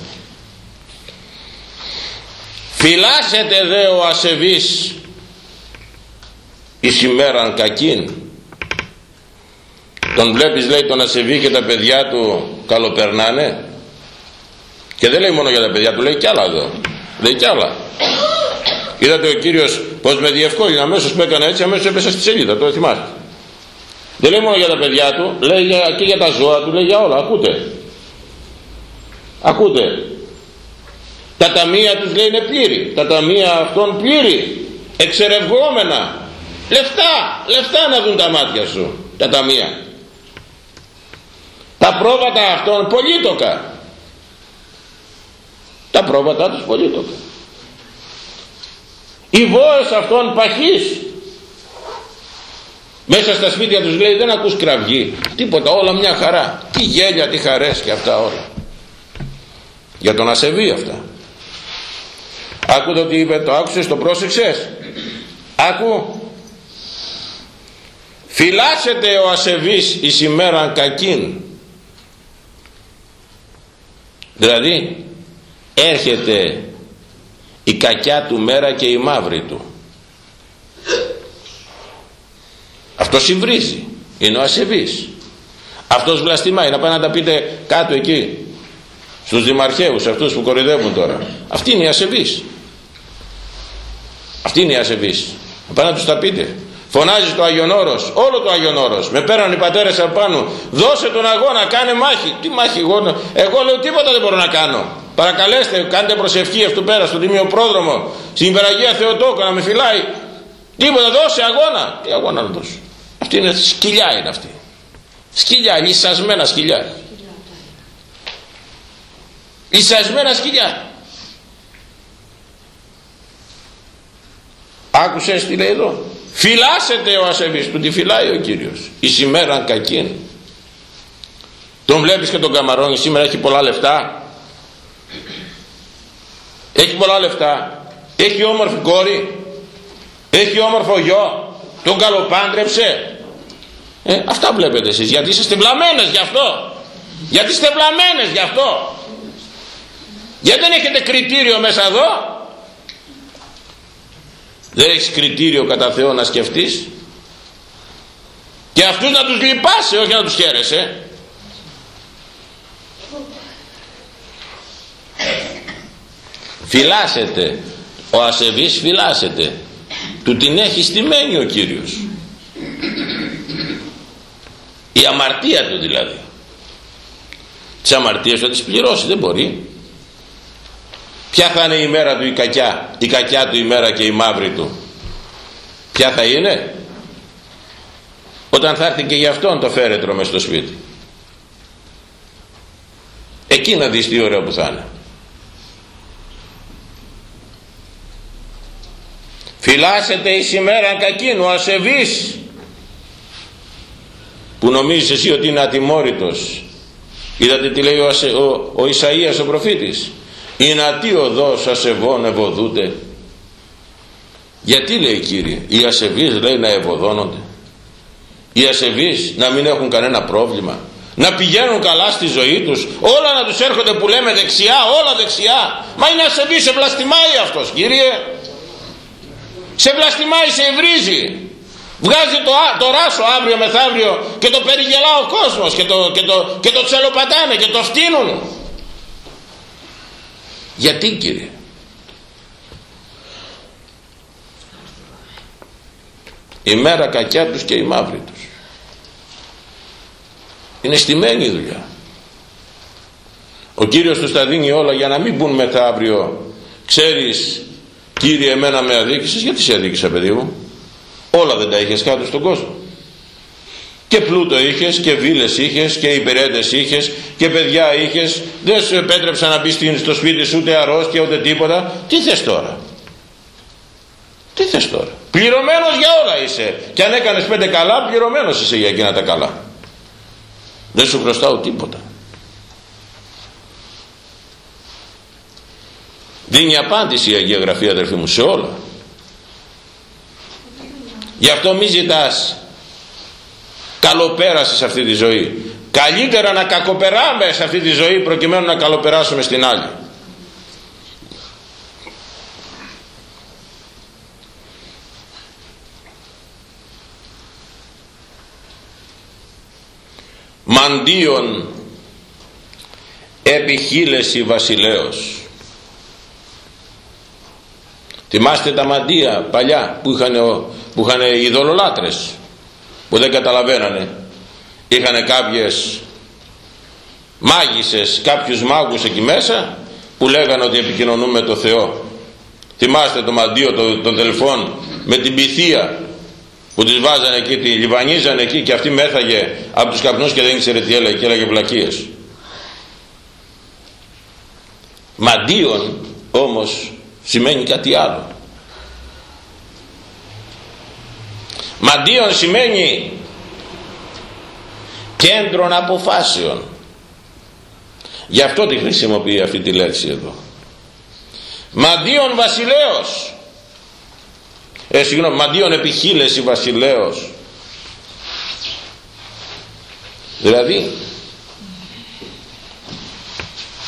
Φυλάσσεται δε ο ασεβής εις ημέραν κακήν. Τον βλέπεις λέει τον ασεβή και τα παιδιά του καλοπερνάνε. Και δεν λέει μόνο για τα παιδιά του λέει κι άλλα εδώ. Λέει κι άλλα. Είδατε ο Κύριος πως με διευκόλυνε. Αμέσως που έκανε έτσι αμέσως έπεσα στη σελίδα το θυμάστε δεν λέει μόνο για τα παιδιά του, λέει και για τα ζώα του, λέει για όλα. Ακούτε. Ακούτε. Τα ταμεία τους λέει είναι πλήρη. Τα ταμεία αυτών πλήρη. Εξερευνόμενα. Λεφτά. Λεφτά να δουν τα μάτια σου. Τα ταμεία. Τα πρόβατα αυτών πολύτοκα. Τα πρόβατα τους πολύτοκα. Οι βόες αυτών παχείς μέσα στα σπίτια τους λέει δεν ακούς κραυγή. Τίποτα όλα μια χαρά. Τι γέλια, τι χαρές και αυτά όλα. Για τον ασεβή αυτά. Άκου το τι είπε, το άκουσες, το πρόσεξες. Άκου. Φυλάσσεται ο ασεβής εις ημέραν κακήν. Δηλαδή έρχεται η κακιά του μέρα και η μαύρη του. Αυτός συμβρίζει είναι ο ασεβής. Αυτός βλαστημάει. Να πάει να τα πείτε κάτω εκεί στους δημαρχαίους αυτούς που κορυδεύουν τώρα. Αυτή είναι η ασεβής. Αυτή είναι η ασεβής. Να πάει να τους τα πείτε. Φωνάζει το Άγιον Όρος όλο το Άγιον Όρος. Με πέραν οι πατέρες απάνω δώσε τον αγώνα κάνε μάχη. Τι μάχη εγώ, εγώ λέω τίποτα δεν μπορώ να κάνω. Παρακαλέστε κάντε προσευχή αυτού πέρα στον Τιμίο Πρόδρομο στην Υπεραγία Θεοτόκο να με φυλάει. Τίποτα δώσε αγώνα. Τι αγώνα να δώσω αυτή είναι σκυλιά είναι αυτή. Σκυλιά, λυσασμένα σκυλιά. Λυσασμένα σκυλιά. Άκουσες τι λέει εδώ; Φυλάσσεται ο ασεβής του, τη φυλάει ο Κύριος. Η σημέρα κακήν. Τον βλέπεις και τον καμαρώνει σήμερα έχει πολλά λεφτά. Έχει πολλά λεφτά. Έχει όμορφη κόρη. Έχει όμορφο γιο τον καλοπάντρεψε. Ε, αυτά βλέπετε εσείς. Γιατί είστε βλαμμένες γι' αυτό. Γιατί είστε βλαμμένες γι' αυτό. Γιατί δεν έχετε κριτήριο μέσα εδώ. Δεν έχεις κριτήριο κατά Θεό να σκεφτείς. Και αυτούς να τους λυπάσαι όχι να τους χαίρεσαι. Φυλάσσεται ο ασεβής φυλάσσεται του την έχει στημένη ο Κύριος. Η αμαρτία του δηλαδή. Τις αμαρτίες θα τις πληρώσει δεν μπορεί. Ποια θα είναι η μέρα του η κακιά η κακιά του η μέρα και η μαύρη του. Ποια θα είναι; Όταν θα έρθει και γι' αυτόν το φέρετρο μες στο σπίτι. Εκεί να δεις τι ωραίο που θα είναι φυλάσσεται η σημέρα κακήν ο ασεβής που νομίζεις εσύ ότι είναι ατιμόρυτος. Είδατε τι λέει ο, ο, ο Ισαΐας ο προφήτης. Είναι ατί οδός ασεβών ευωδούνται γιατί λέει Κύριε οι ασεβείς λέει να ευωδώνονται. Οι ασεβείς να μην έχουν κανένα πρόβλημα. Να πηγαίνουν καλά στη ζωή τους. Όλα να τους έρχονται που λέμε δεξιά όλα δεξιά. Μα είναι ασεβής σε βλαστημάει αυτός Κύριε σε βλαστημάει σε ευρίζει βγάζει το, το ράσο αύριο μεθαύριο και το περιγελά ο κόσμος και το, και το, και το τσελοπατάνε και το φτύνουν. Γιατί Κύριε; Η μέρα κακιά τους και η μαύρη τους. Είναι στημένη η δουλειά. Ο Κύριος τους τα δίνει όλα για να μην μπουν μετά αύριο ξέρεις Κύριε εμένα με αδίκησες. Γιατί σε αδίκησα παιδί μου; Όλα δεν τα είχες κάτω στον κόσμο. Και πλούτο είχες και βίλες είχες και υπηρέτες είχες και παιδιά είχες. Δεν σου επέτρεψα να μπεις στο σπίτι σου ούτε αρρώστια ούτε τίποτα. Τι θες τώρα; Τι θες τώρα; Πληρωμένος για όλα είσαι. Και αν έκανες πέντε καλά πληρωμένος είσαι για εκείνα τα καλά. Δεν σου χρωστάω τίποτα δίνει απάντηση η Αγία Γραφή αδερφοί μου σε όλα. Γι' αυτό μη ζητάς καλοπέρασης σε αυτή τη ζωή. Καλύτερα να κακοπεράμε σε αυτή τη ζωή προκειμένου να καλοπεράσουμε στην άλλη. Μαντίον επιχείλεση βασιλέως θυμάστε τα μαντία παλιά που είχαν, που είχαν οι ειδωλολάτρες που δεν καταλαβαίνανε είχαν κάποιες μάγισσες κάποιους μάγους εκεί μέσα που λέγανε ότι επικοινωνούμε με το Θεό θυμάστε το μαντίο των, των τελφών με την πυθία που τις βάζανε εκεί, τη λιβανίζανε εκεί και αυτή μέθαγε από τους καπνούς και δεν ήξερε τι έλεγε και έλεγε βλακίες. Μαντίον όμως σημαίνει κάτι άλλο. Μαντίον σημαίνει κέντρων αποφάσεων. Γι' αυτό τη χρησιμοποιεί αυτή τη λέξη εδώ. Μαντίον βασιλέος ε, συγγνώμη, μαντίον επιχείλεση βασιλέως δηλαδή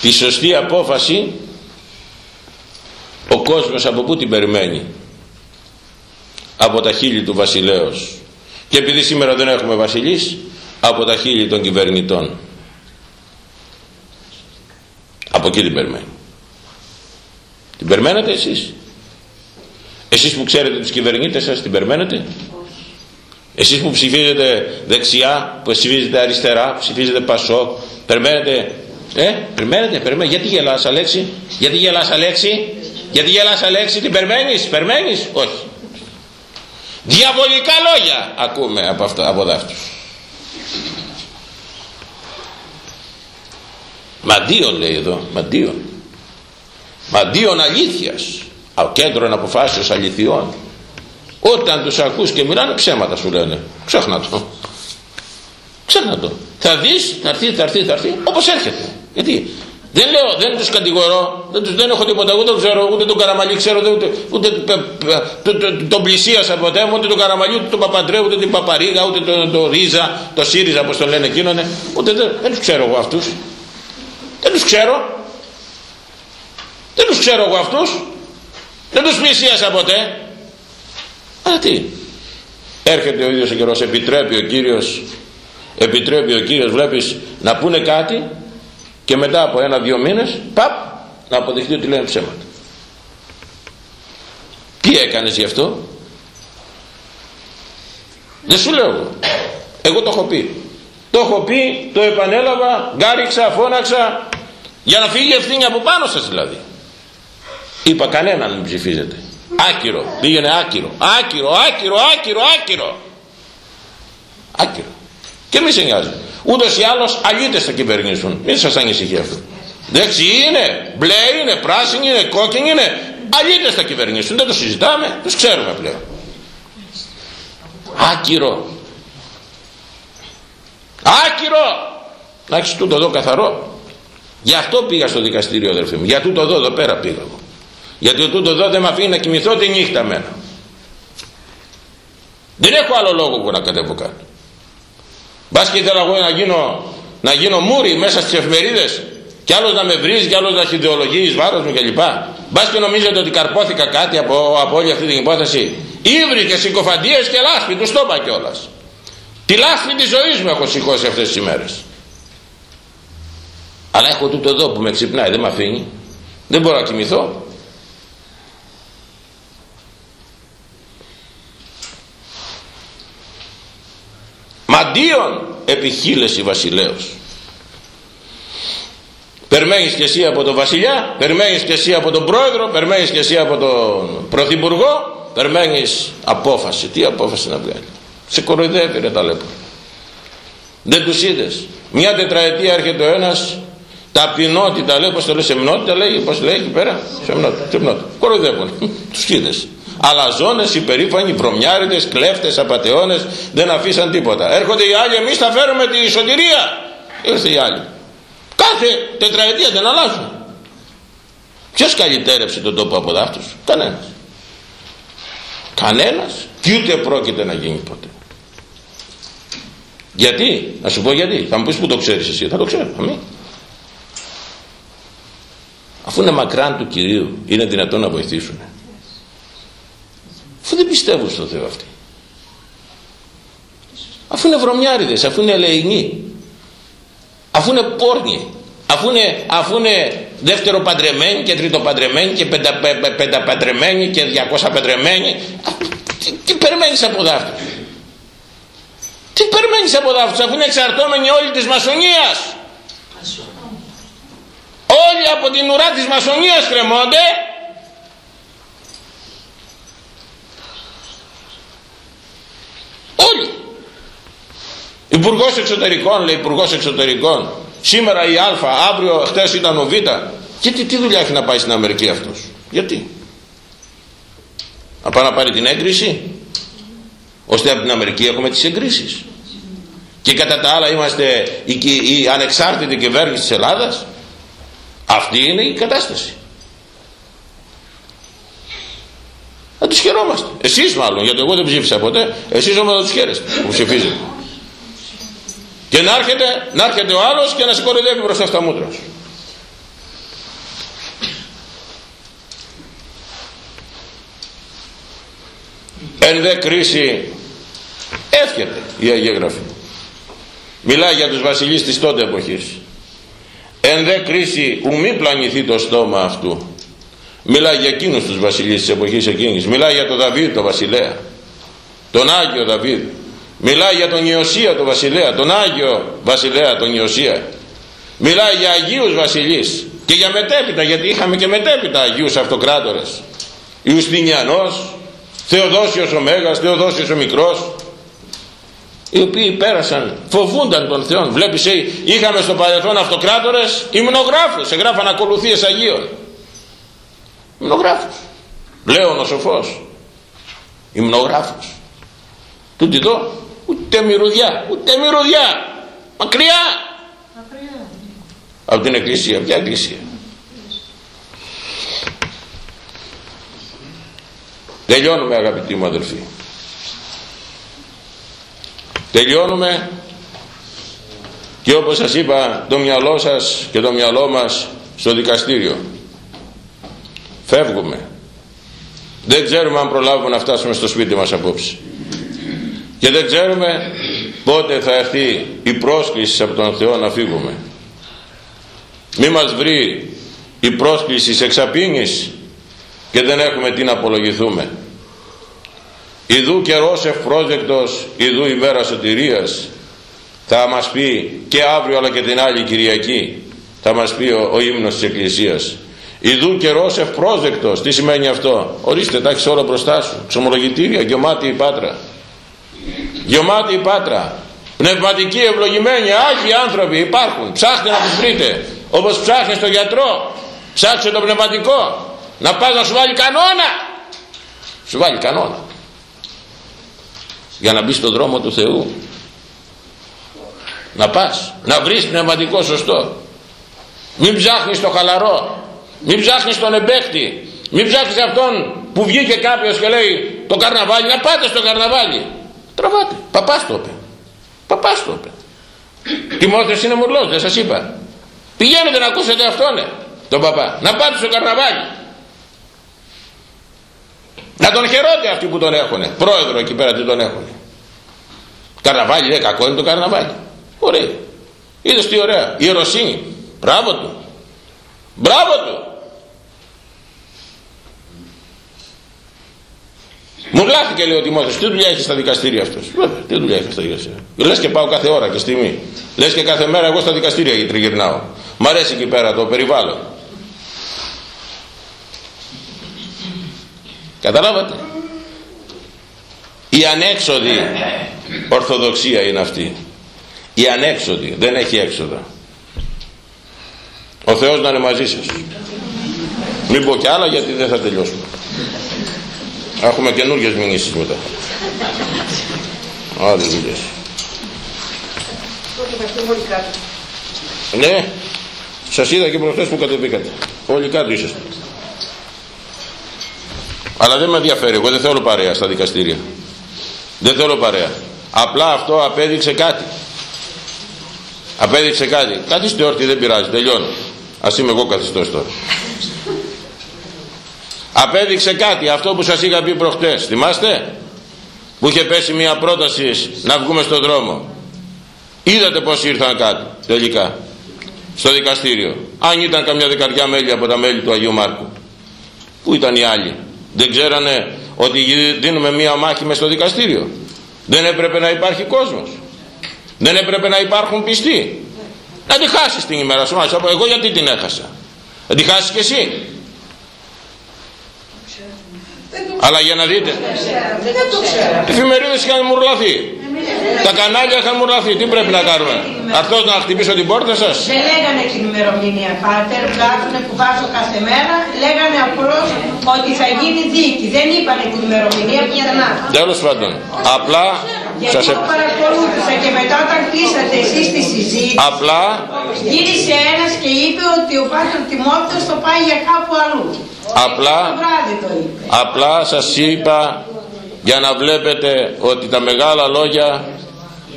τη σωστή απόφαση ο κόσμος από πού την περιμένει; Από τα χείλη του βασιλέως και επειδή σήμερα δεν έχουμε βασιλείς από τα χείλη των κυβερνητών από εκεί την περιμένει την περιμένετε εσείς; Εσείς που ξέρετε τους κυβερνήτες σας την περιμένετε. Εσείς που ψηφίζετε δεξιά, που ψηφίζετε αριστερά, που ψηφίζετε πασό, περιμένετε. Ε, περιμένετε, περιμένετε. Γιατί γελάς Αλέξη, γιατί γελάς Αλέξη, γιατί γελάς Αλέξη, την περιμένεις, περιμένεις, όχι. Διαβολικά λόγια ακούμε από, αυτά, από δάφτους. Μαντίον λέει εδώ, μαντίον. Μαντίον αλήθειας κέντρο αποφάσεως αληθιών όταν τους ακούς και μιλάνε ψέματα σου λένε ξέχνα το ξέχνα το θα δεις θα έρθει θα έρθει θα έρθει όπως έρχεται γιατί δεν λέω δεν τους κατηγορώ δεν, τους, δεν έχω τίποτα ούτε ξέρω ούτε τον Καραμαλή ξέρω ούτε, ούτε τον πλησίασα ποτέ ούτε τον Καραμαλή ούτε τον Παπαντρέου ούτε την Παπαρίγα ούτε τον το Ρίζα το ΣΥΡΙΖΑ όπως το λένε εκείνον ούτε δεν, δεν τους ξέρω εγώ αυτούς δεν τους ξέρω δεν τους ξέρω εγώ αυτούς δεν τους πλησίασα ποτέ. Α, τι. Έρχεται ο ίδιος ο καιρός, επιτρέπει ο Κύριος, επιτρέπει ο Κύριος, βλέπεις, να πούνε κάτι και μετά από ένα-δυο μήνες, παπ, να αποδειχτεί ότι λένε ψέματα. Τι έκανες γι' αυτό; Δεν σου λέω εγώ. Εγώ το έχω πει. Το έχω πει, το επανέλαβα, γκάριξα, φώναξα, για να φύγει η ευθύνη από πάνω σας δηλαδή. Είπα κανέναν μην ψηφίζετε. Άκυρο. Πήγαινε άκυρο. Άκυρο, άκυρο, άκυρο, άκυρο. Άκυρο. Και μη σε νοιάζει. Ούτως ή άλλως αλίτες θα κυβερνήσουν. Μην σας ανησυχεί αυτό. δεξί είναι μπλε είναι πράσινη είναι κόκκινη είναι. Αλήτες θα κυβερνήσουν. Δεν το συζητάμε. Τους ξέρουμε πλέον. Άκυρο. Άκυρο. Να έχεις τούτο εδώ καθαρό. Γι' αυτό πήγα στο δικαστήριο αδερφοί μου. Για τούτο εδώ εδώ πέρα πήγα γιατί τούτο εδώ δεν με αφήνει να κοιμηθώ τη νύχτα μένα. Δεν έχω άλλο λόγο που να κατέβω κάτω μπας και ήθελα εγώ να γίνω να γίνω μούρι μέσα στις εφημερίδες κι άλλος να με βρίζει κι άλλος να έχεις ιδεολογεί εις βάρος μου κλπ. Μπας και νομίζετε ότι καρπόθηκα κάτι από, από όλη αυτή την υπόθεση. Ήβρι και συκοφαντίες και λάσπη, τους το είπα κιόλας. Τη λάσπη της ζωής μου έχω σηκώσει αυτές τις ημέρες. Αλλά έχω τούτο εδώ που με ξυπνάει, δεν με αφήνει. Δεν μπορώ να κοιμηθώ. Μαντίον επιχείλεση βασιλέως. Περιμένεις και εσύ από τον βασιλιά, περιμένεις και εσύ από τον πρόεδρο, περιμένεις και εσύ από τον πρωθυπουργό, περιμένεις απόφαση. Τι απόφαση να βγάλει. Σε κοροϊδεύει ρε τα λέμε. Δεν τους είδες. Μια τετραετία έρχεται ο ένας, ταπεινότητα λέει, πώς το λέει, σεμνότητα λέει, πώς λέει εκεί πέρα, σεμνότητα, σεμνότητα. Κοροϊδεύουν, [LAUGHS] τους είδες. Αλαζόνες, υπερήφανοι, βρωμιάριδες, κλέφτες, απατεώνες, δεν αφήσαν τίποτα. Έρχονται οι άλλοι, εμείς θα φέρουμε τη σωτηρία. Ήρθε οι άλλοι. Κάθε τετραετία δεν αλλάζουν. Ποιος καλυτέρευσε τον τόπο από δάφτους. Κανένας. Κανένας και ούτε πρόκειται να γίνει ποτέ. Γιατί, να σου πω γιατί. Θα μου πεις που το ξέρεις εσύ. Θα το ξέρω. Αμήν. Αφού είναι μακράν του Κυρίου είναι δυνατόν να βοηθήσουν. Αφού δεν πιστεύουν στον Θεό αυτοί. Αφού είναι βρωμιάριδες, αφού είναι ελεηνοί αφού είναι πόρνοι αφού είναι, αφού είναι δεύτερο παντρεμένοι και τρίτο παντρεμένοι και πεντα, πενταπαντρεμένοι και διακόσα παντρεμένοι. Τι, τι περιμένεις από δάφτους; Τι περιμένεις από δάφτους αφού είναι εξαρτώμενοι όλοι της μασονίας; Όλοι από την ουρά της μασονίας κρεμόνται όλοι Υπουργός Εξωτερικών, λέει Υπουργός Εξωτερικών. Σήμερα η Α, αύριο, χτες ήταν ο Β. Γιατί τι δουλειά έχει να πάει στην Αμερική αυτός; Γιατί; Να πάει να πάρει την έγκριση; Ώστε από την Αμερική έχουμε τις εγκρίσεις. Και κατά τα άλλα είμαστε η, η ανεξάρτητη κυβέρνηση της Ελλάδας. Αυτή είναι η κατάσταση. Να τους χαιρόμαστε. Εσείς μάλλον, γιατί εγώ δεν ψήφισα ποτέ. Εσείς όμως να τους χαίρεστε που ψηφίζετε και να έρχεται, να έρχεται ο άλλος και να σε κοροϊδεύει μπροστά στα μούτρα σου. Εν δε κρίση εύχεται η Αγία Γραφή. Μιλάει για τους βασιλείς της τότε εποχής. Εν δε κρίση ου μη πλανηθεί το στόμα αυτού. Μιλάει για εκείνους τους βασιλείς της εποχής εκείνης. Μιλάει για τον Δαβίδ τον βασιλέα. Τον Άγιο Δαβίδ μιλάει για τον Ιωσία τον βασιλέα τον Άγιο βασιλέα τον Ιωσία μιλάει για Αγίους βασιλείς και για μετέπειτα γιατί είχαμε και μετέπειτα Αγίους αυτοκράτορες Ιουστινιανός Θεοδόσιος ο Μέγας Θεοδόσιος ο Μικρός οι οποίοι πέρασαν, φοβούνταν τον Θεό. Βλέπεις, ε, είχαμε στο παρελθόν αυτοκράτορες υμνογράφους, εγγράφαν ακολουθίες Αγίων. Υμνογράφους. Λέων ο σοφός. Υμνογράφους. Τούτοι εδώ ούτε μυρωδιά ούτε μυρωδιά μακριά. Από την εκκλησία ποια εκκλησία. Τελειώνουμε αγαπητοί μου αδελφοί. Τελειώνουμε. Και όπως σας είπα το μυαλό σας και το μυαλό μας στο δικαστήριο φεύγουμε. Δεν ξέρουμε αν προλάβουμε να φτάσουμε στο σπίτι μας απόψε. Και δεν ξέρουμε πότε θα έρθει η πρόσκληση από τον Θεό να φύγουμε. Μη μας βρει η πρόσκληση σε εξαπίνης και δεν έχουμε τι να απολογηθούμε. Ιδού καιρός ευπρόζεκτος, ιδού ημέρα σωτηρίας θα μας πει και αύριο αλλά και την άλλη Κυριακή θα μας πει ο, ο ύμνος της Εκκλησίας Ιδού καιρός ευπρόζεκτος, τι σημαίνει αυτό; Ορίστε τα έχεις όλα μπροστά σου. Ξομολογητήρια, γεμάτη η Πάτρα. Γεμάτη η Πάτρα. Πνευματικοί ευλογημένοι Άγιοι άνθρωποι υπάρχουν. Ψάχτε να τους βρείτε. Όπως ψάχνεις τον γιατρό ψάξε το πνευματικό. Να πας να σου βάλει κανόνα. Σου βάλει κανόνα. Για να μπεις στον δρόμο του Θεού. Να πας. Να βρεις πνευματικό σωστό. Μην ψάχνεις το χαλαρό μην ψάχνεις τον εμπέχτη. Μην ψάχνεις αυτόν που βγήκε κάποιος και λέει το καρναβάλι να πάτε στο καρναβάλι τραβάτε. Παπάς το είπε. Παπάς το είπε. Τιμόθεος είναι μουρλός δεν σας είπα. Πηγαίνετε να ακούσετε αυτόν ναι, τον παπά. Να πάτε στο καρναβάλι. Να τον χαιρόνται αυτοί που τον έχουνε. Πρόεδρο εκεί πέρα τι τον έχουνε. Καρναβάλι δεν κακό είναι το καρναβάλι. Ωραία. Είδες τι ωραία. Ιεροσύνη. Μπράβο του. Μπράβο του Μου λάθηκε λέει ο Τιμόθεος, τι δουλειά έχει στα δικαστήρια αυτός; Βέβαια, τι δουλειά έχει στα δικαστήρια. Λες και πάω κάθε ώρα και στιγμή. Λες και κάθε μέρα εγώ στα δικαστήρια τριγυρνάω. Μ' αρέσει εκεί πέρα το περιβάλλον. Καταλάβατε; Η ανέξοδη ορθοδοξία είναι αυτή. Η ανέξοδη δεν έχει έξοδα. Ο Θεός να είναι μαζί σας. Μην πω κι άλλα γιατί δεν θα τελειώσουμε. Έχουμε καινούργιες μηνύσεις μετά. Άλλες δουλειές. Ναι, σας είδα και προχτές που κατεβήκατε. Όλοι κάτω είσαστε. Αλλά δεν με ενδιαφέρει, εγώ δεν θέλω παρέα στα δικαστήρια. Δεν θέλω παρέα. Απλά αυτό απέδειξε κάτι. Απέδειξε κάτι. Κάτι στη όρθη δεν πειράζει, τελειώνω. Ας είμαι εγώ καθιστός τώρα απέδειξε κάτι αυτό που σας είχα πει προχτές. Θυμάστε; Που είχε πέσει μια πρόταση να βγούμε στον δρόμο. Είδατε πως ήρθαν κάτω τελικά στο δικαστήριο. Αν ήταν καμιά δεκαριά μέλη από τα μέλη του Αγίου Μάρκου. Που ήταν οι άλλοι; Δεν ξέρανε ότι δίνουμε μια μάχη μες στο δικαστήριο. Δεν έπρεπε να υπάρχει κόσμος. Δεν έπρεπε να υπάρχουν πιστοί. Να τη χάσεις την ημέρα σου εγώ γιατί την έχασα; Να τη χάσεις και εσύ; Αλλά για να δείτε. Οι εφημερίδες είχαν μουρλαθεί. Τα κανάλια είχαν μουρλαθεί. Τι πρέπει να κάνουμε; Αυτός να χτυπήσω την πόρτα σας; Δεν λέγανε την ημερομηνία πάτερ. Βγάζουν που βάζω κάθε μέρα. Λέγανε απλώς ότι θα γίνει δίκη. Δεν είπανε την ημερομηνία πουθενά. Τέλος πάντων. Απλά γιατί σας... το παρακολούθησα και μετά όταν κλείσατε εσείς τη συζήτηση Απλά γύρισε ένας και είπε ότι ο Πάτρος Τιμόθεος το πάει για κάπου αλλού απλά, απλά σας είπα για να βλέπετε ότι τα μεγάλα λόγια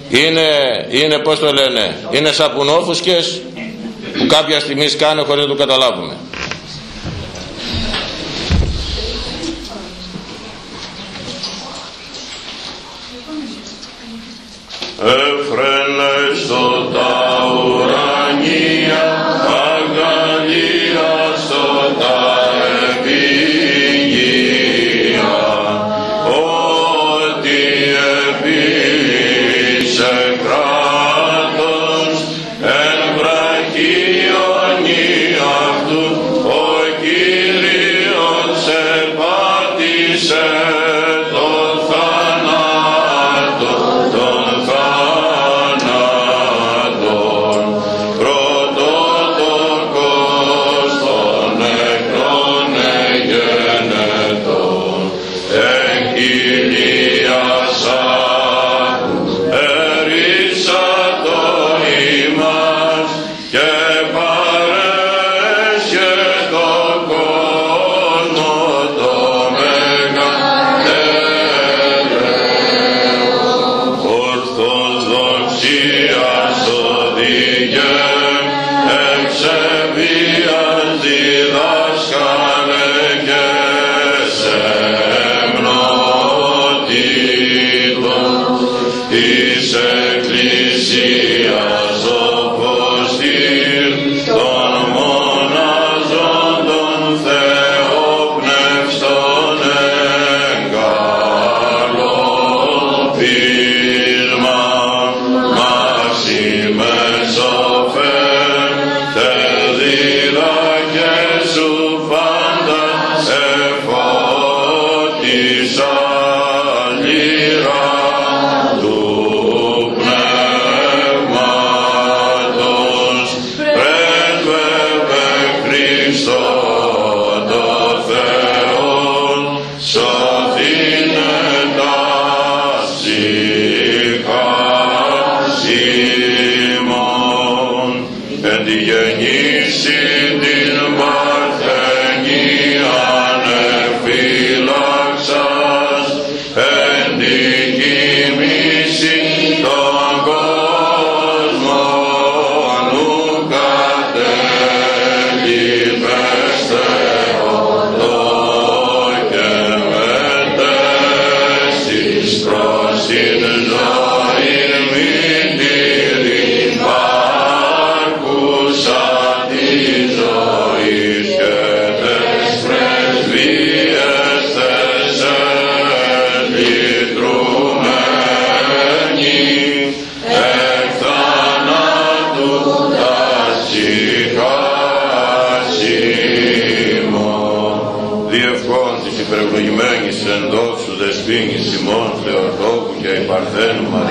είναι, είναι πως το λένε, είναι σαπουνόφουσκες που κάποια στιγμή σκάνε χωρίς να το καταλάβουμε. Έφρενε τα ουρανία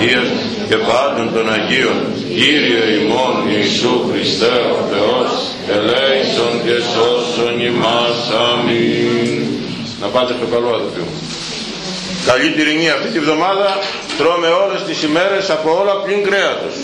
υπαρθένου Μαρίας και πάντων των Αγίων Κύριε ημών Ιησού Χριστέ ο Θεός ελέησον και σώσον ημάς. Αμήν. Να πάτε στο καλό αδελφοί μου. Καλή τυρινή αυτή τη βδομάδα. Τρώμε όλες τις ημέρες από όλα πλην κρέατος